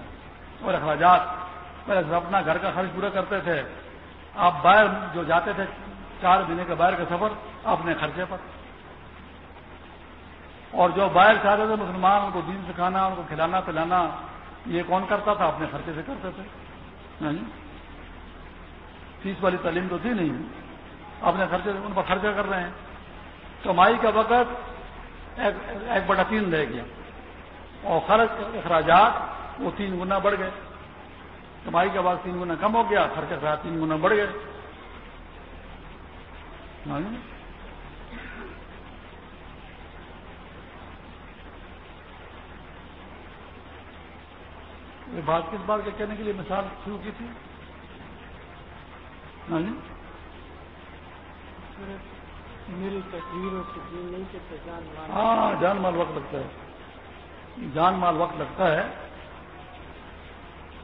اور اخراجات، پہلے اپنا گھر کا خرچ پورا کرتے تھے۔ آپ باہر جو جاتے تھے، چار مہینے کے باہر کا سفر اپنے خرچے پر۔ اور جو باہر چاہتے تھے، مسلمان، ان کو دین سکھانا، ان کو کھلانا، پلانا، یہ کون کرتا تھا؟ اپنے خرچے سے کرتے تھے۔ فیس والی تعلیم تو تھی نہیں۔ اپنے خرچے ان پر خرچہ کر رہے ہیں۔ کمائی کا وقت ایک بڑا تین رہ گیا۔ اور خرچ اخراجات وہ تین گنا بڑھ گئے۔ کمائی کا وقت تین گنا کم ہو گیا خرچ اخراج تین گنا بڑھ گئے۔ بات کس بات کے کہنے کے لیے مثال شروع کی تھی؟ ہاں جان مال وقت لگتا ہے۔ جان مال وقت لگتا ہے۔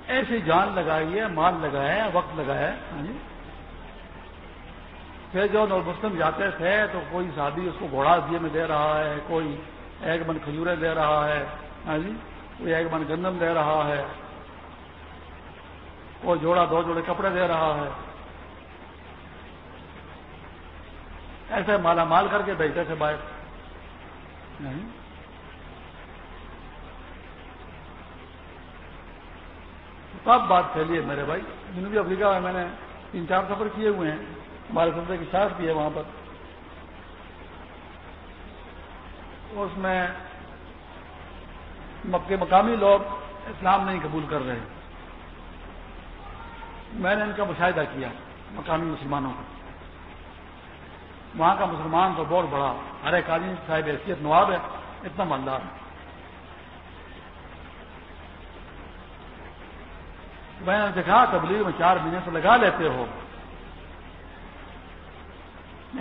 ایسی جان لگائیے، مال لگائے، وقت لگائے ہاں جی۔ پھر جو مسلم جاتے تھے تو کوئی شادی اس کو گھوڑا دیے میں دے رہا ہے، کوئی ایک من کھجورے دے رہا ہے ہاں جی۔ کوئی ایک من گندم دے رہا ہے، کوئی جوڑا دو جوڑے کپڑے دے رہا ہے۔ ایسے مالا مال کر کے بیٹھتے تھے باہر۔ جی؟ سب بات پھیلی ہے میرے بھائی؟ جنوبی افریقہ میں میں نے تین چار سفر کیے ہوئے ہیں۔ ہمارے سلسلے کی شاخ بھی ہے وہاں پر۔ اس میں کے مقامی لوگ اسلام نہیں قبول کر رہے۔ میں نے ان کا مشاہدہ کیا مقامی مسلمانوں کا۔ وہاں کا مسلمان تو بہت بڑا، ہر ایک آدمی صاحب حیثیت نواب ہے، اتنا مالدار ہے۔ میں نے دیکھا، تبلیغ میں چار مہینے سے لگا لیتے ہو۔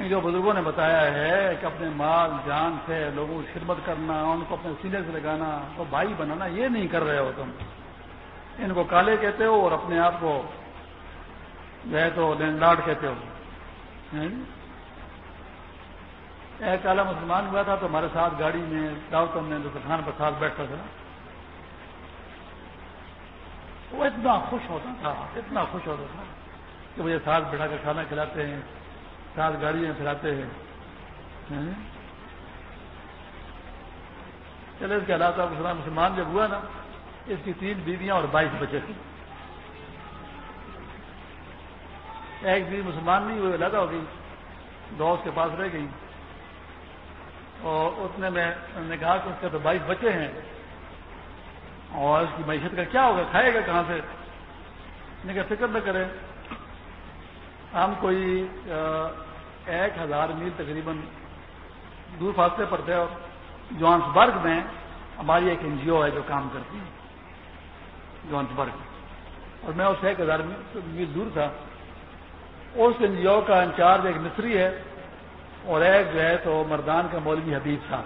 جو بزرگوں نے بتایا ہے کہ اپنے مال، جان سے، لوگوں کی خدمت کرنا، ان کو اپنے سینے سے لگانا ان کو بھائی بنانا یہ نہیں کر رہے ہو تم۔ ان کو کالے کہتے ہو اور اپنے آپ کو جو ہے تو لینڈ لارڈ کہتے ہو۔ ہاں جی؟ ایک کالا مسلمان ہوا تھا تو ہمارے ساتھ گاڑی میں دعوت نے دسترخوان پر ساتھ بیٹھتا تھا۔ وہ اتنا خوش ہوتا تھا، اتنا خوش ہوتا تھا کہ مجھے ساتھ بیٹھا کر کھانا کھلاتے ہیں، ساتھ گاڑی میں پھراتے ہیں۔ ہاں؟ چلے، اس کے علاوہ مسلمان جب ہوا نا، اس کی تین بیویاں اور بائیس بچے تھے۔ ایک بیوی مسلمان نہیں ہوئی علیحدہ ہو گئی، دو اس کے پاس رہ گئی۔ اور اس نے میں نے کہا کہ اس کے تو بائیس بچے ہیں۔ اور اس کی معیشت کا کیا ہوگا؟ کھائے گا کہاں سے؟ نے کہا، فکر نہ کرے ہم کوئی ایک ہزار میل تقریباً دور فاصلے پر تھے اور جوانسبرگ میں ہماری ایک این جی او ہے جو کام کرتی ہے۔ جوانسبرگ۔ اور میں اس ایک ہزار میل دور تھا۔ اس این جی او کا انچارج ایک مصری ہے۔ اور ایک جو ہے تو مردان کا مولوی حبیب تھا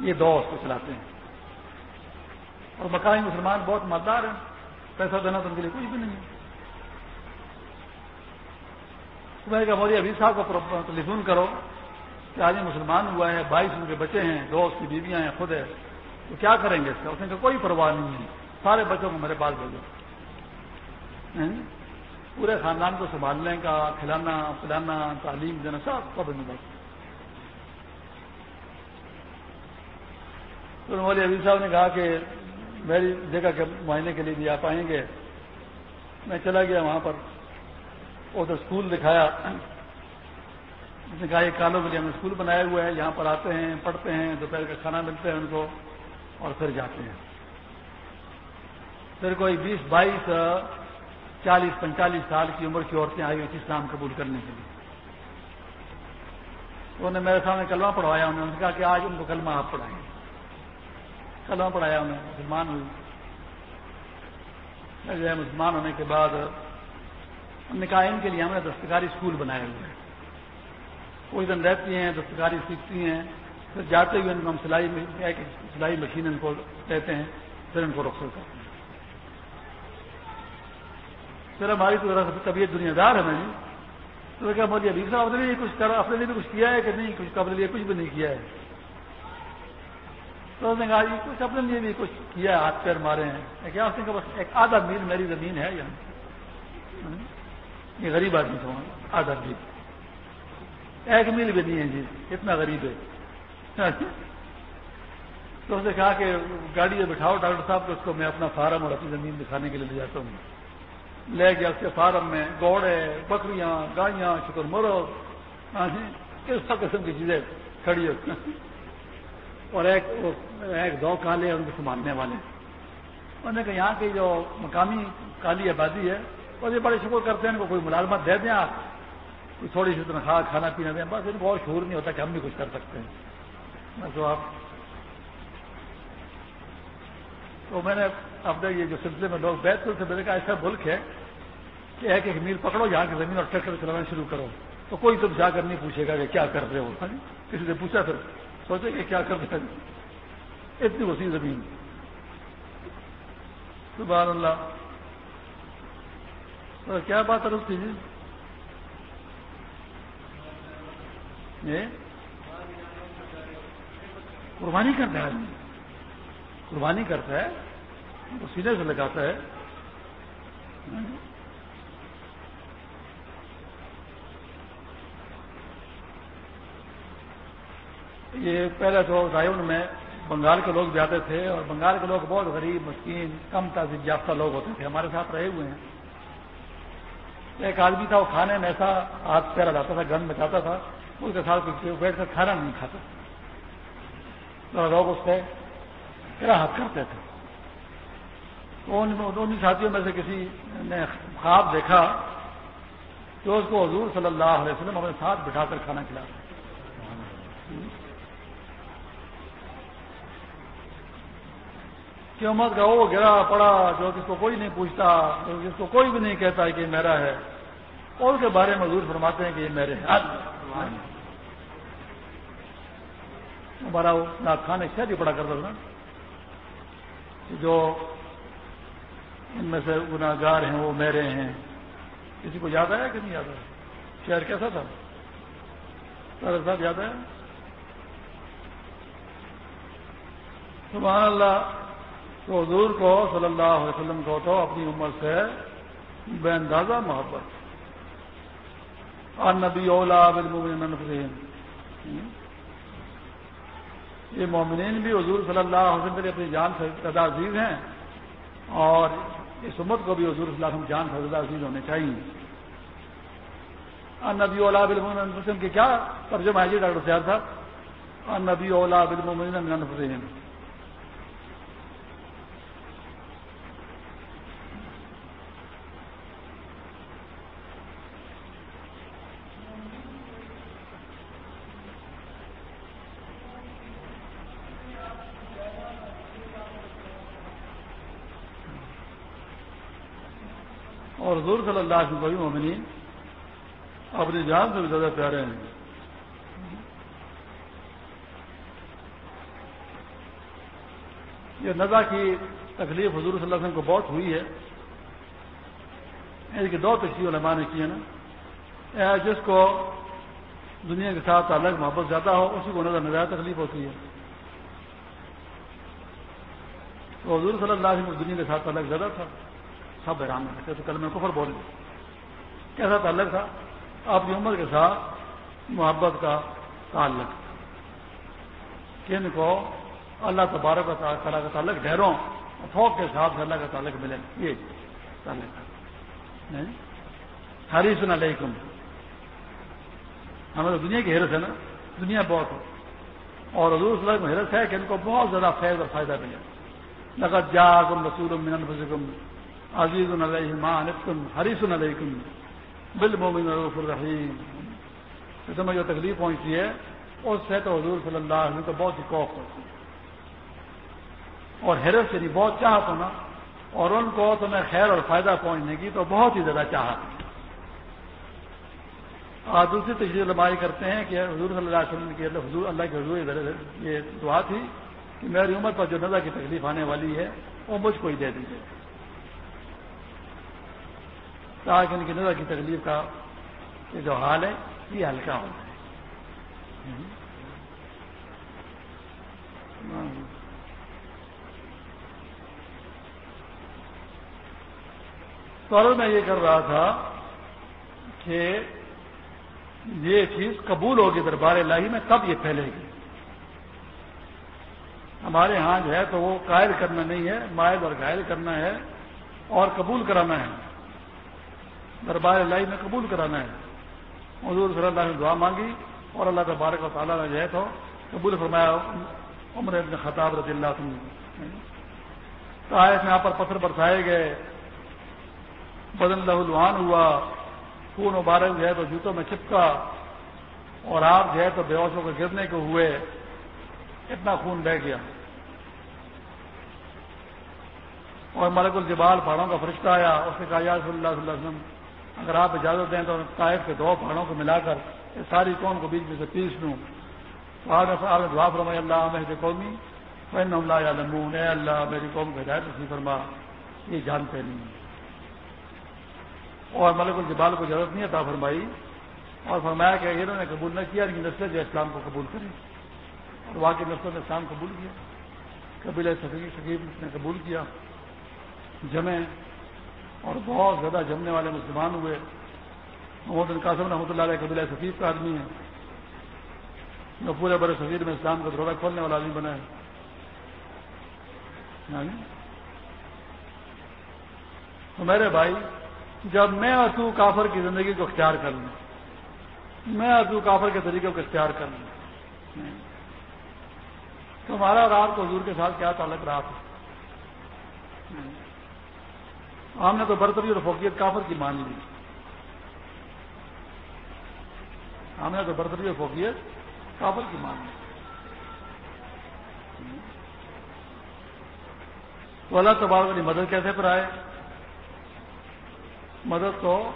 یہ دو اس کو چلاتے ہیں۔ اور مکانی مسلمان بہت مالدار ہیں۔ پیسہ دینا تو ان کے لیے کچھ بھی نہیں ہے۔ میں کہا مودی ابھی صاحب کو ٹیلیفون کرو کہ آج مسلمان ہوا ہے، بائیس ان کے بچے ہیں، دو اس کی بیویاں ہیں، خود ہے۔ تو کیا کریں گے اس کا؟ اس نے کہا کوئی پرواہ نہیں ہے۔ سارے بچوں کو میرے پاس بھیجو۔ پورے خاندان کو سنبھالنے کا کھلانا پلانا تعلیم دینا، سب سب تو مولی ابھی صاحب نے کہا کہ میری جگہ کے معائنے کے لیے بھی آپ آئیں گے۔ میں چلا گیا وہاں پر۔ ادھر اسکول دکھایا۔ اس نے کہا، یہ کالوں کے لیے ہم نے اسکول بنایا ہوا ہے یہاں پر آتے ہیں، پڑھتے ہیں، دوپہر کا کھانا ملتے ہیں ان کو اور پھر جاتے ہیں۔ پھر کوئی بیس، بائیس چالیس پینتالیس سال کی عمر کی عورتیں آئی ہوئی تھی اسلام قبول کرنے کے لیے۔ انہوں نے میرے سامنے کلمہ پڑھوایا انہوں نے کہا کہ آج ان کو کلمہ آپ پڑھائیں۔ گے کلمہ پڑھایا انہیں مسلمان ہوئی جو ہے مسلمان ہونے کے بعد ہم نے کہا ان کے لیے ہم نے دستکاری اسکول بنائے ہوئے ہیں۔ کوئی دن رہتی ہیں، دستکاری سیکھتی ہیں، پھر جاتے ہوئے ان کو ہم سلائی سلائی مشین ان کو دیتے ہیں، پھر ان کو رخصت کرتے ہیں۔ پھر ہماری تو طبیعت دنیا دار ہے میں جی تو کیا مودی ابھی صاحب، اپنے لیے کچھ کرا، اپنے لیے بھی کچھ کیا ہے کہ نہیں؟ کچھ اپنے لیے کچھ بھی نہیں کیا ہے۔ تو اس نے کہا جی کچھ اپنے لیے بھی کچھ کیا ہے، ہاتھ پیر مارے ہیں۔ کیا اس نے کہا، بس ایک آدھا میل میری زمین ہے یہاں یہ غریب آدمی تھا، آدھا میل۔ ایک میل بھی نہیں ہے جی اتنا غریب ہے۔ تو اس نے کہا کہ گاڑی میں بٹھاؤ، ڈاکٹر صاحب کو اس کو میں اپنا فارم اور اپنی زمین دکھانے کے لیے لے جاتا ہوں۔ لے گیا اس کے فارم میں گوڑے بکریاں، گائیاں، شکر مرغ ہاں جی، اس سب قسم کی چیزیں کھڑی ہوتی اور ایک ایک دو کالے ان کو سنبھالنے والے۔ انہوں نے کہا، یہاں کی جو مقامی کالی آبادی ہے، وہ یہ بڑے شکر کرتے ہیں، ان کو کوئی ملازمت دے دیں آپ۔ تھوڑی سی تنخواہ کھانا پینا دیں، بس ان کو اور شور نہیں ہوتا کہ ہم بھی کچھ کر سکتے ہیں۔ بس تو آپ تو میں نے اپنے یہ جو سلسلے میں لوگ بیت سے میں نے کہا ایسا ملک ہے کہ ایک ایک میل پکڑو یہاں کی زمین اور ٹریکٹر چلانا شروع کرو۔ تو کوئی تم جا کر نہیں پوچھے گا کہ کیا کر رہے ہو۔ ہاں جی؟ کسی سے پوچھا پھر سوچے کہ کیا کر رہے ہیں۔ اتنی وسیع زمین۔ سبحان اللہ۔ تو کیا بات ہے اس کی جی قربانی کرتا ہے۔ قربانی کرتا ہے؟ وہ سینے سے لگاتا ہے۔ یہ پہلے تو رائن میں بنگال کے لوگ بھی آتے تھے اور بنگال کے لوگ بہت غریب، مسکین، کم تہذیب یافتہ لوگ ہوتے تھے۔ ہمارے ساتھ رہے ہوئے ہیں۔ ایک آدمی تھا، وہ کھانے میں ایسا ہاتھ پیرا جاتا تھا، گند بچاتا تھا۔ اس کے ساتھ بیٹھ کر کھانا نہیں کھاتا۔ تھا لوگ اس سے ہاتھ کرتے تھے۔ ان ساتھیوں میں سے کسی نے خواب دیکھا تو اس کو حضور صلی اللہ علیہ وسلم اپنے ساتھ بٹھا کر کھانا کھلا کہ امت کا وہ گرا پڑا جو جس کو کوئی نہیں پوچھتا جس کو کوئی بھی نہیں کہتا کہ یہ میرا ہے۔ اور اس کے بارے میں حضور فرماتے ہیں کہ یہ میرے ہیں۔ ہمارا وہ کھانے کیا بھی پڑا کرتا تھا جو ان میں سے گناگار ہیں، وہ میرے ہیں۔ کسی کو یاد آیا کہ نہیں یاد آیا؟ شہر کیسا تھا؟ صاحب یاد آیا سبحان اللہ، تو حضور کو صلی اللہ علیہ وسلم کو تو اپنی عمر سے بے اندازہ محبت۔ اور نبی اولا بالمین یہ مومنین بھی حضور صلی اللہ علیہ وسلم اپنی جان سے عزیز ہیں اور اس امت کو بھی حضور صلی اللہ علیہ وسلم جان فضلہ عزیز ہونے چاہیے۔ نبی اولا بالمن کے کیا ترجمہ ہے جی ڈاکٹر سیاد صاحب نبی اولا بالمن حسین صلی اللہ علیہ وسلم مومنی اپنی جان سے بھی زیادہ پیارے ہیں۔ یہ نزا کی تکلیف حضور صلی اللہ علیہ وسلم کو بہت ہوئی ہے۔ یعنی ان کی دو تشریح علماء نے کی ہے نا۔ جس کو دنیا کے ساتھ الگ محبت زیادہ ہو، اسی کو نظر نظر تکلیف ہوتی ہے۔ تو حضور صلی اللہ علیہ وسلم دنیا کے ساتھ الگ زیادہ تھا۔ سب حیران رہتے تو کل میں کفر بول کیسا تعلق تھا؟ اپنی عمر کے ساتھ محبت کا تعلق۔ کن کو اللہ تبارک کا تعالیٰ کا تعلق ڈھیروں فوق کے ساتھ اللہ کا تعلق ملے۔ یہ تعلق ہری سن علیکم۔ ہمیں تو دنیا کی حیرت ہے نا۔ دنیا بہت ہو اور حضور صلی اللہ کو حیرت ہے کہ ان کو بہت زیادہ فیض اور فائدہ ملے۔ لگت جا کم رسول من فضکم عزیز الحمان حریص علیکم بل مومن الرحیم۔ تمہیں جو تکلیف پہنچتی ہے اس سے تو حضور صلی اللہ علیہ وسلم تو بہت ہی کوف ہوتی ہے اور حیرت سے بہت چاہت ہونا اور ان کو تمہیں خیر اور فائدہ پہنچنے کی تو بہت ہی زیادہ چاہت آج دوسری تشریح لمائی کرتے ہیں کہ حضور صلی اللہ علیہ وسلم کی حضور، اللہ کے حضور یہ دعا تھی کہ میری عمر پر جو نظر کی تکلیف آنے والی ہے، وہ مجھ کو ہی دے دیجیے تاکہ ان کی نظر کی تکلیف کا یہ جو حال ہے، یہ ہلکا ہو جائے۔ تو میں یہ کر رہا تھا کہ یہ چیز قبول ہوگی دربار الہی میں، تب یہ پھیلے گی۔ ہمارے ہاں جو ہے تو وہ قائل کرنا نہیں ہے، مائل اور گائل کرنا ہے اور قبول کرانا ہے۔ دربار الہی میں قبول کرانا ہے۔ حضور صلی اللہ نے دعا مانگی اور اللہ تبارک و تعالیٰ نے جو تو قبول فرمایا۔ عمر ابن خطاب رضی اللہ تو آئے یہاں پر پتھر برسائے گئے۔ بدن لہلوان ہوا۔ خون مبارک جو ہے تو جوتوں میں چپکا۔ اور آپ جو ہے تو بیوسوں کے گرنے کے ہوئے۔ اتنا خون بہ گیا۔ اور ملک الجبال پہاڑوں کا فرشتہ آیا۔ اس نے کہا، یا صلی اللہ علیہ وسلم اگر آپ اجازت دیں تو طائف کے دو پہاڑوں کو ملا کر اس ساری قوم کو بیچ میں سے پیس لوں۔ آپ نے اللہ مہد قومی فین اللہ عالمون اے اللہ، میری قوم کو ہدایت نہیں فرما۔ یہ جانتے نہیں اور ملک الجبال کو ضرورت نہیں عطا فرمائی۔ اور فرمایا کہ انہوں نے قبول نہ کیا، ان کی جو اسلام کو قبول کریں۔ اور وہاں کی نسلوں نے اسلام قبول کیا۔ قبیل شکیب نے قبول کیا۔ جمے اور بہت زیادہ جمنے والے مسلمان ہوئے۔ محمد قاسم رحمۃ اللہ علیہ قبیلہ سفید کا آدمی ہے۔ جو پورے بڑے سفیر میں اسلام کا دروازہ کھولنے والا آدمی بنا ہے۔ یعنی تو میرے بھائی، جب میں اتو کافر کی زندگی کو اختیار کر لوں میں اتو کافر کے طریقے کو اختیار کر لوں تمہارا رات کو حضور کے ساتھ کیا تعلق رہا؟ تھا ہم نے تو برتری اور فوقیت کافر کی مان لی ہم نے تو برتری اور فوقیت کافر کی مان لی تو اللہ تبار والی مدد کیسے پر آئے؟ مدد تو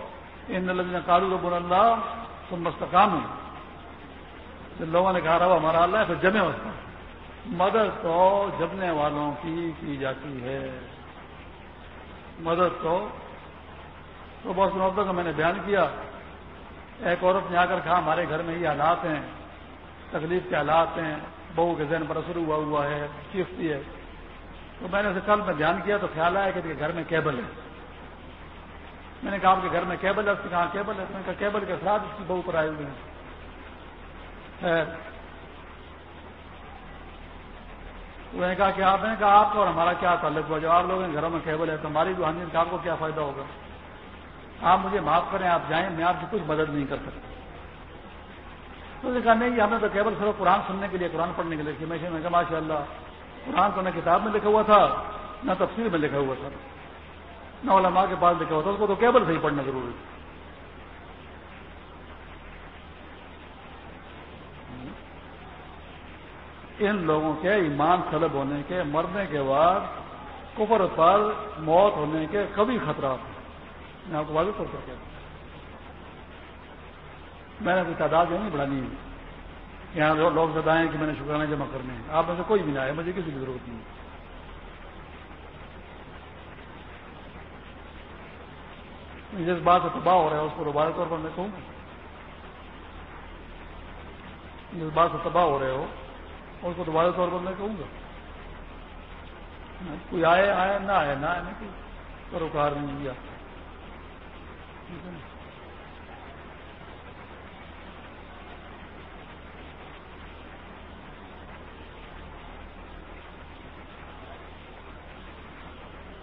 ان لگنا کالو رب اللہ تم مستقام جب لوگوں نے کہا رہا ہمارا اللہ ہے، پھر جمے اس کا مدد تو جمنے والوں کی کی جاتی ہے۔ مدد تو تو بہت محبت کا میں نے بیان کیا۔ ایک عورت نے آ کر کہا، ہمارے گھر میں یہ حالات ہیں، تکلیف کے حالات ہیں، بہو کے ذہن پر اثر ہوا ہوا ہے، چیختی ہے۔ تو میں نے اسے کل میں بیان کیا، تو خیال آیا کہ گھر میں کیبل ہے۔ میں نے کہا، آپ کے گھر میں کیبل ہے؟ اس نے کہا ہاں، کیبل ہے۔ میں نے کہا، کیبل کے اثرات اس کی بہو پر آئے ہوئے ہیں۔ نے کہا کہ آپ نے کہا آپ کو اور ہمارا کیا تعلق ہوا؟ جو آپ لوگ گھروں میں کیبل ہے تو ہماری روحانی کا آپ کو کیا فائدہ ہوگا؟ آپ مجھے معاف کریں، آپ جائیں، میں آپ کی کچھ مدد نہیں کر سکتا۔ تو نے کہا نہیں ہم نے تو کیبل صرف قرآن سننے کے لیے، قرآن پڑھنے کے لیے۔ میں کہا ماشاء اللہ قرآن تو نہ کتاب میں لکھا ہوا تھا، نہ تفصیل میں لکھا ہوا تھا، نہ علماء کے پاس لکھا ہوا تھا، اس کو تو کیبل سے ہی پڑھنا ضروری ان لوگوں کے ایمان طلب ہونے کے، مرنے کے بعد کفر پر موت ہونے کے کبھی خطرات ہیں میں آپ کو واضح طور پر کہتا میں نے کوئی تعداد نہیں بڑھانی ہے۔ یہاں لوگ بتائیں کہ میں نے شکرانے جمع کرنے ہیں۔ آپ میں سے کوئی بھی نہ مجھے کسی کی ضرورت نہیں جس بات سے تباہ ہو رہا ہے، اس کو دوبارہ طور پر میں کہوں گا۔ جس بات سے تباہ ہو رہے ہو اس کو دوبارہ طور پر میں کہوں گا۔ کوئی آئے آئے، نہ آئے نہ آئے، نہ کوئی پروکار نہیں کیا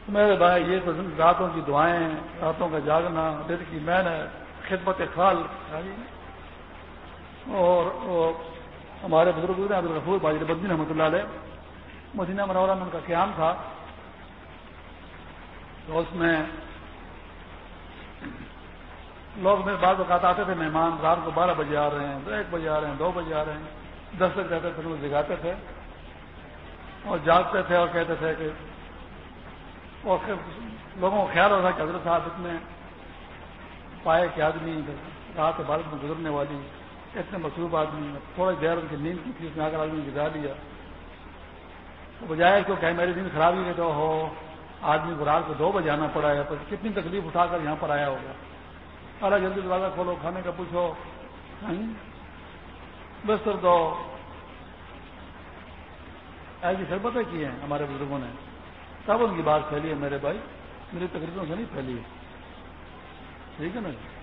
میرے بھائی، یہ راتوں کی دعائیں، راتوں کا جاگنا، دل کی نے خدمت خال اور ہمارے بزرگ عبد الرفور باجر بدین رحمۃ اللہ علیہ، مدینہ منورہ میں ان کا قیام تھا۔ تو اس میں لوگ میرے بعض اوقات آتے تھے، مہمان رات کو بارہ بجے آ رہے ہیں ایک بجے آ رہے ہیں، دو بجے آ رہے ہیں، دس تک رہتے تھے وہ جگاتے تھے۔ اور جاگتے تھے اور کہتے تھے کہ اور لوگوں کو خیال ہوتا کہ حضرت صاحب اتنے پائے کے آدمی رات بھارت میں گزرنے والی اتنے مصروف آدمی ہیں۔ تھوڑی دیر ان کی نیند کی تھی، اس میں آ کر آدمی جگا لیا۔ تو بجائے کیوں کہ میری نیند خراب ہی تو ہو۔ آدمی کو رات کو دو بجے آنا پڑا ہے تو کتنی تکلیف اٹھا کر یہاں پر آیا ہوگا۔ ارے جلدی دروازہ کھولو، کھانے کا پوچھو۔ بستر دو۔ ایسی شربتیں کی ہیں ہمارے بزرگوں نے۔ تب ان کی بات پھیلی ہے میرے بھائی۔ میری تقریبوں سے نہیں پھیلی۔ ہے ٹھیک ہے نا جی؟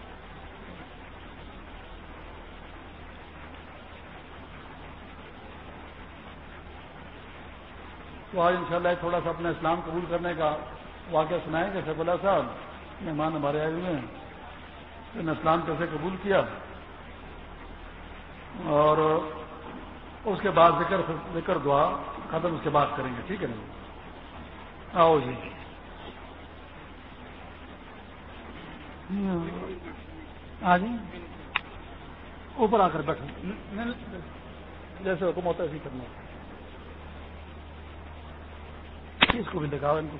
تو آج ان شاء اللہ تھوڑا سا اپنے اسلام قبول کرنے کا واقعہ سنائیں گے سیف اللہ صاحب، مہمان ہمارے آئے ہوئے ہیں۔ ان اسلام کیسے قبول کیا؟ اور اس کے بعد ذکر ذکر دعا ختم، اس کے بعد کریں گے، ٹھیک ہے نا؟ آؤ جی۔ ہاں جی۔ اوپر آ کر بیٹھے جیسے حکم ہوتا ہے ایسے کرنا اس کو بھی دکھاؤ ان کو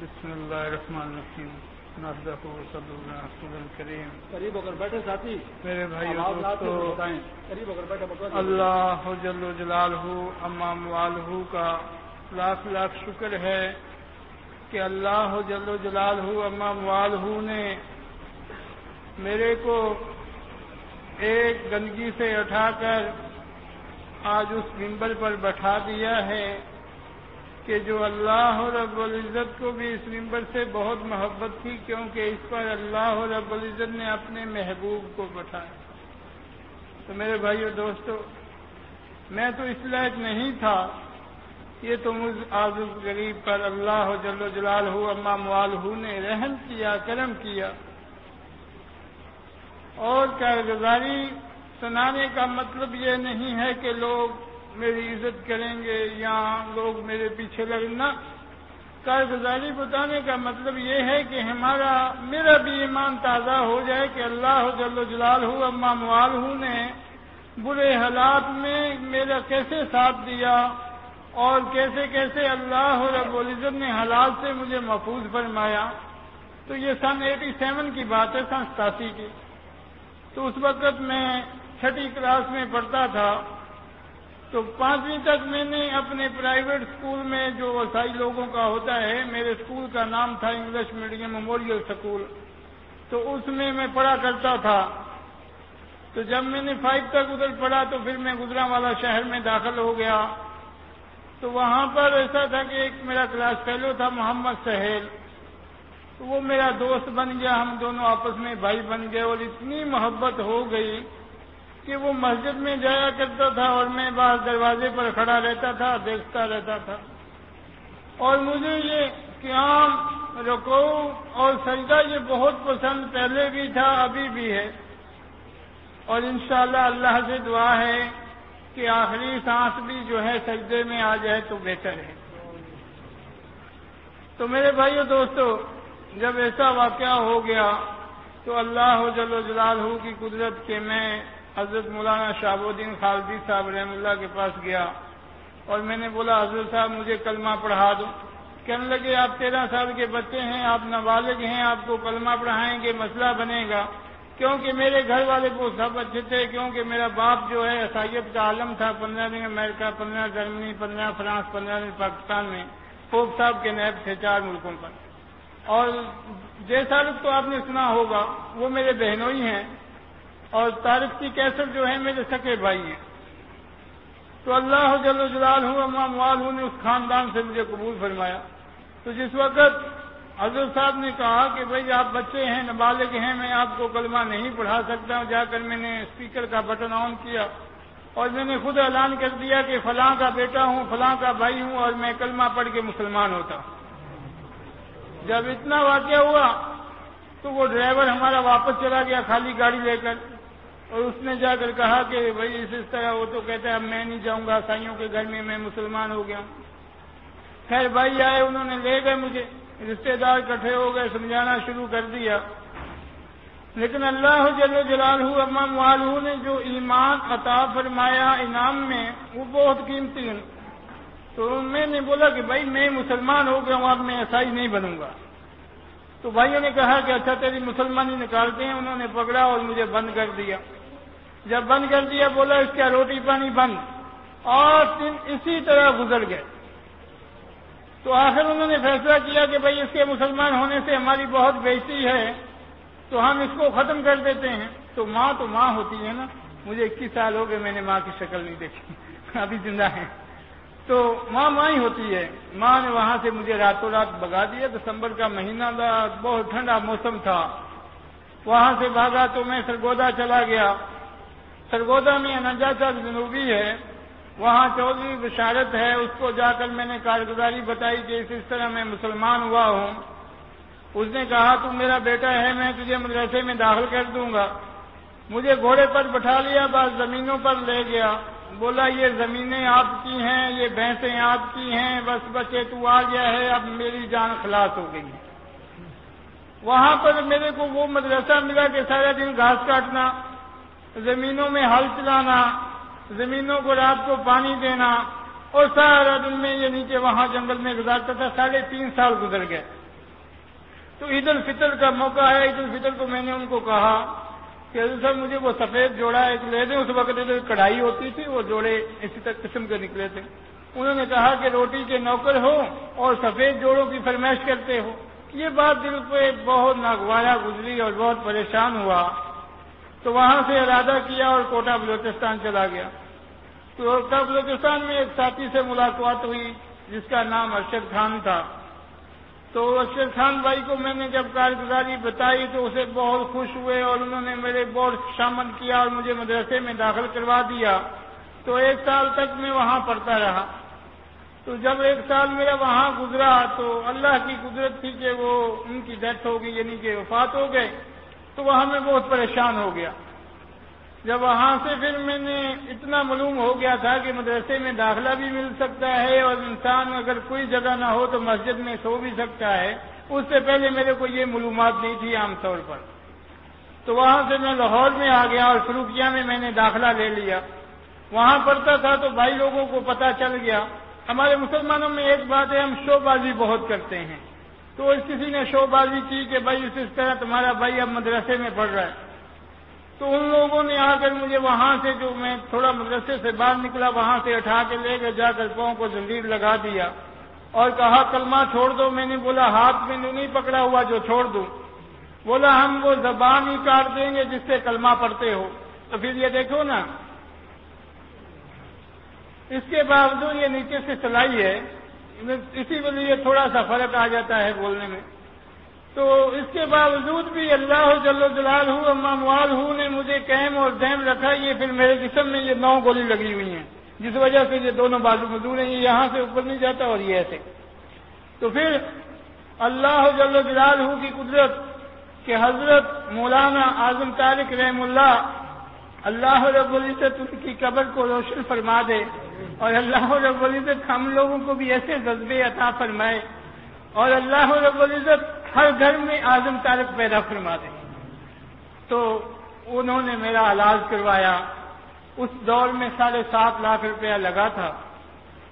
بسم اللہ الرحمن الرحیم۔ قریب ہو کر بیٹھے ساتھی میرے بھائی قریب ہو کر بیٹھے اللہ جل جلال امام والہ کا لاکھ لاکھ شکر ہے کہ اللہ جل جلال امام والہ نے میرے کو ایک گندگی سے اٹھا کر آج اس ممبر پر بٹھا دیا ہے کہ جو اللہ رب العزت کو بھی اس ممبر سے بہت محبت تھی، کیونکہ اس پر اللہ رب العزت نے اپنے محبوب کو بٹھایا۔ تو میرے بھائیو دوستو، میں تو اس لائق نہیں تھا۔ یہ تو مجھ آزز غریب پر اللہ جل جلال ہو، اما موالہ نے رحم کیا، کرم کیا۔ اور کارگزاری سنانے کا مطلب یہ نہیں ہے کہ لوگ میری عزت کریں گے یا لوگ میرے پیچھے لگنا کارگزاری بتانے کا مطلب یہ ہے کہ ہمارا، میرا بھی ایمان تازہ ہو جائے کہ اللہ جل جلال ہو اما موال نے برے حالات میں میرا کیسے ساتھ دیا اور کیسے کیسے اللہ رب العزت نے حالات سے مجھے محفوظ فرمایا۔ تو یہ سن ایٹی سیون کی بات ہے، سن ستاسی کی۔ تو اس وقت میں چھٹی کلاس میں پڑھتا تھا، تو پانچویں تک میں نے اپنے پرائیویٹ اسکول میں جو وسائی لوگوں کا ہوتا ہے، میرے اسکول کا نام تھا انگلش میڈیم میموریل اسکول تو اس میں میں پڑھا کرتا تھا۔ تو جب میں نے فائیو تک ادھر پڑھا، تو پھر میں گجرا والا شہر میں داخل ہو گیا۔ تو وہاں پر ایسا تھا کہ ایک میرا کلاس فیلو تھا، محمد سہیل۔ تو وہ میرا دوست بن گیا، ہم دونوں آپس میں بھائی بن گئے اور اتنی محبت ہو گئی کہ وہ مسجد میں جایا کرتا تھا اور میں باہر دروازے پر کھڑا رہتا تھا، دیکھتا رہتا تھا۔ اور مجھے یہ قیام رکو اور سجدہ یہ بہت پسند پہلے بھی تھا، ابھی بھی ہے۔ اور انشاءاللہ اللہ سے دعا ہے کہ آخری سانس بھی جو ہے سجدے میں آ جائے تو بہتر ہے۔ تو میرے بھائیو دوستو جب ایسا واقعہ ہو گیا تو اللہ جل جلال کی قدرت کے میں حضرت مولانا شہاب الدین خالدی صاحب رحم اللہ کے پاس گیا اور میں نے بولا، حضرت صاحب، مجھے کلمہ پڑھا دو۔ کہنے لگے، آپ تیرہ سال کے بچے ہیں، آپ نابالغ ہیں، آپ کو کلمہ پڑھائیں گے، مسئلہ بنے گا۔ کیونکہ میرے گھر والے کو سب اچھے تھے، کیونکہ میرا باپ جو ہے عیسائیت کا عالم تھا پندرہ دن امریکہ، پندرہ جرمنی، پندرہ فرانس، پندرہ دن پاکستان میں۔ پوپ صاحب کے نیب تھے چار ملکوں پر۔ اور جیسا لوگ تو آپ نے سنا ہوگا، وہ میرے بہنوں ہی ہیں۔ اور طارق کی کیسر جو ہے میرے سکے بھائی ہیں۔ تو اللہ جل جلال ہوں امام وال نے اس خاندان سے مجھے قبول فرمایا۔ تو جس وقت حضرت صاحب نے کہا کہ بھائی آپ بچے ہیں نابالغ ہیں، میں آپ کو کلمہ نہیں پڑھا سکتا ہوں جا کر میں نے اسپیکر کا بٹن آن کیا اور میں نے خود اعلان کر دیا کہ فلاں کا بیٹا ہوں، فلاں کا بھائی ہوں اور میں کلمہ پڑھ کے مسلمان ہوتا ہوں۔ جب اتنا واقعہ ہوا تو وہ ڈرائیور ہمارا واپس چلا گیا، خالی گاڑی لے کر۔ اور اس نے جا کر کہا کہ بھائی، اس طرح وہ تو کہتا ہے، اب میں نہیں جاؤں گا سائیوں کے گھر میں میں مسلمان ہو گیا۔ ہوں خیر بھائی آئے، انہوں نے لے گئے مجھے۔ رشتے دار کٹھے ہو گئے، سمجھانا شروع کر دیا۔ لیکن اللہ جل جلال امام والہ نے جو ایمان عطا فرمایا انعام میں، وہ بہت قیمتی تو میں نے بولا کہ بھائی میں مسلمان ہو گیا ہوں، اب میں عیسائی نہیں بنوں گا۔ تو بھائیوں نے کہا کہ اچھا تیری مسلمانی نکالتے ہیں، انہوں نے پکڑا اور مجھے بند کر دیا۔ جب بند کر دیا، بولا اس کا روٹی پانی بند۔ اور دن اسی طرح گزر گئے۔ تو آخر انہوں نے فیصلہ کیا کہ بھائی اس کے مسلمان ہونے سے ہماری بہت بےتی ہے، تو ہم اس کو ختم کر دیتے ہیں۔ تو ماں تو ماں ہوتی ہے نا۔ مجھے اکیس سال ہو گئے، میں نے ماں کی شکل نہیں دیکھی۔ ابھی زندہ ہے تو ماں ماں ہی ہوتی ہے۔ ماں نے وہاں سے مجھے راتوں رات بگا دیا۔ دسمبر کا مہینہ تھا، بہت ٹھنڈا موسم تھا۔ وہاں سے بھاگا تو میں سرگودا چلا گیا۔ سرگودا میں انجا چاک جنوبی ہے۔ وہاں چودھری بشارت ہے۔ اس کو جا کر میں نے کارگزاری بتائی کہ اس طرح میں مسلمان ہوا ہوں۔ اس نے کہا تم میرا بیٹا ہے، میں تجھے مدرسے میں داخل کر دوں گا۔ مجھے گھوڑے پر بٹھا لیا بس زمینوں پر لے گیا۔ بولا یہ زمینیں آپ کی ہیں، یہ بھینسیں آپ کی ہیں، بس بچے تو آ گیا ہے، اب میری جان خلاص ہو گئی ہے۔ وہاں پر میرے کو وہ مدرسہ ملا کہ سارا دن گھاس کاٹنا، زمینوں میں ہل چلانا، زمینوں کو رات کو پانی دینا، اور سارا دن میں یہ نیچے وہاں جنگل میں گزارتا تھا، ساڑھے تین سال گزر گئے۔ تو عید الفطر کا موقع ہے، عید الفطر کو میں نے ان کو کہا کہ سر مجھے وہ سفید جوڑا ایک لے دیں۔ اس وقت کڑھائی ہوتی تھی، وہ جوڑے اسی تک قسم کے نکلے تھے۔ انہوں نے کہا کہ روٹی کے نوکر ہو اور سفید جوڑوں کی فرمائش کرتے ہو۔ یہ بات دل پہ بہت ناگوارا گزری اور بہت پریشان ہوا۔ تو وہاں سے ارادہ کیا اور کوٹا بلوچستان چلا گیا۔ تو کوٹا بلوچستان میں ایک ساتھی سے ملاقات ہوئی، جس کا نام ارشد خان تھا۔ تو ارشد خان بھائی کو میں نے جب کارگزاری بتائی تو اسے بہت خوش ہوئے اور انہوں نے میرے بہت شامل کیا اور مجھے مدرسے میں داخل کروا دیا۔ تو ایک سال تک میں وہاں پڑھتا رہا۔ تو جب ایک سال میرا وہاں گزرا تو اللہ کی قدرت تھی کہ وہ ان کی ڈیتھ ہو گئی یعنی کہ وفات ہو گئے۔ تو وہاں میں بہت پریشان ہو گیا۔ جب وہاں سے پھر میں نے اتنا معلوم ہو گیا تھا کہ مدرسے میں داخلہ بھی مل سکتا ہے اور انسان اگر کوئی جگہ نہ ہو تو مسجد میں سو بھی سکتا ہے۔ اس سے پہلے میرے کو یہ معلومات نہیں تھی عام طور پر۔ تو وہاں سے میں لاہور میں آ گیا اور فروکیا میں میں نے داخلہ لے لیا۔ وہاں پڑھتا تھا تو بھائی لوگوں کو پتا چل گیا۔ ہمارے مسلمانوں میں ایک بات ہے، ہم شو بازی بہت کرتے ہیں۔ تو اس کسی نے شو بازی کی کہ بھائی اس طرح تمہارا بھائی اب مدرسے میں پڑھ رہا ہے۔ تو ان لوگوں نے آ کر مجھے وہاں سے جو میں تھوڑا مدرسے سے باہر نکلا، وہاں سے اٹھا کے لے کر جا کر پاؤں کو زنجیر لگا دیا اور کہا، کلمہ چھوڑ دو۔ میں نے بولا، ہاتھ میں نے نہیں پکڑا ہوا جو چھوڑ دوں۔ بولا، ہم وہ زبان ہی کاٹ دیں گے جس سے کلمہ پڑھتے ہو۔ تو پھر یہ دیکھو نا، اس کے باوجود یہ نیچے سے چلائی ہے۔ اسی لیے تھوڑا سا فرق آ جاتا ہے بولنے میں۔ تو اس کے باوجود بھی اللہ جل جلال ہوں امام ہوں نے مجھے قیم اور دہم رکھا، یہ پھر میرے جسم میں یہ نو گولی لگی ہوئی ہیں۔ جس وجہ سے یہ دونوں بازو مزدور ہیں، یہ یہاں سے اوپر نہیں جاتا اور یہ ایسے۔ تو پھر اللہ جل جلال ہوں کی قدرت کہ حضرت مولانا اعظم طارق رحم اللہ اللہ رب العزت ان کی قبر کو روشن فرما دے اور اللہ رب العزت ہم لوگوں کو بھی ایسے جذبے عطا فرمائے۔ اور اللہ رب العزت ہر گھر میں اعظم طارق پیدا فرما دے تو انہوں نے میرا علاج کروایا۔ اس دور میں ساڑھے سات لاکھ روپیہ لگا تھا۔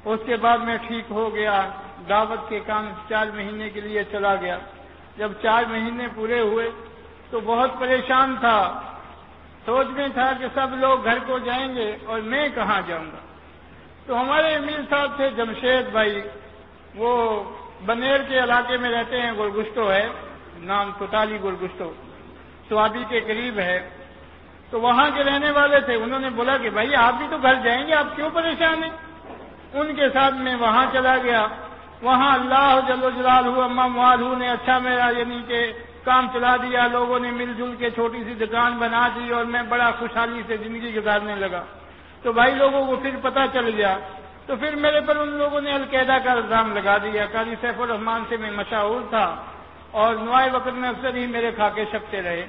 اس کے بعد میں ٹھیک ہو گیا۔ دعوت کے کام چار مہینے کے لیے چلا گیا۔ جب چار مہینے پورے ہوئے تو بہت پریشان تھا۔ سوچ میں تھا کہ سب لوگ گھر کو جائیں گے اور میں کہاں جاؤں گا۔ تو ہمارے امیر صاحب تھے جمشید بھائی۔ وہ بنیر کے علاقے میں رہتے ہیں گلگشتو ہے، نام توتالی گلگشتو سوابی کے قریب ہے۔ تو وہاں کے رہنے والے تھے، انہوں نے بولا کہ بھائی آپ بھی تو گھر جائیں گے، آپ کیوں پریشان ہیں؟ ان کے ساتھ میں وہاں چلا گیا۔ وہاں اللہ جل و جلال ہوا موال نے اچھا میرا یعنی کہ کام چلا دیا۔ لوگوں نے مل جل کے چھوٹی سی دکان بنا دی اور میں بڑا خوشحالی سے زندگی گزارنے لگا۔ تو بھائی لوگوں کو پھر پتہ چل گیا تو پھر میرے پر ان لوگوں نے القاعدہ کا الزام لگا دیا۔ قاضی سیف الرحمان سے میں مشہور تھا اور نوائے وقت میں اکثر ہی میرے کھاکے شکتے رہے۔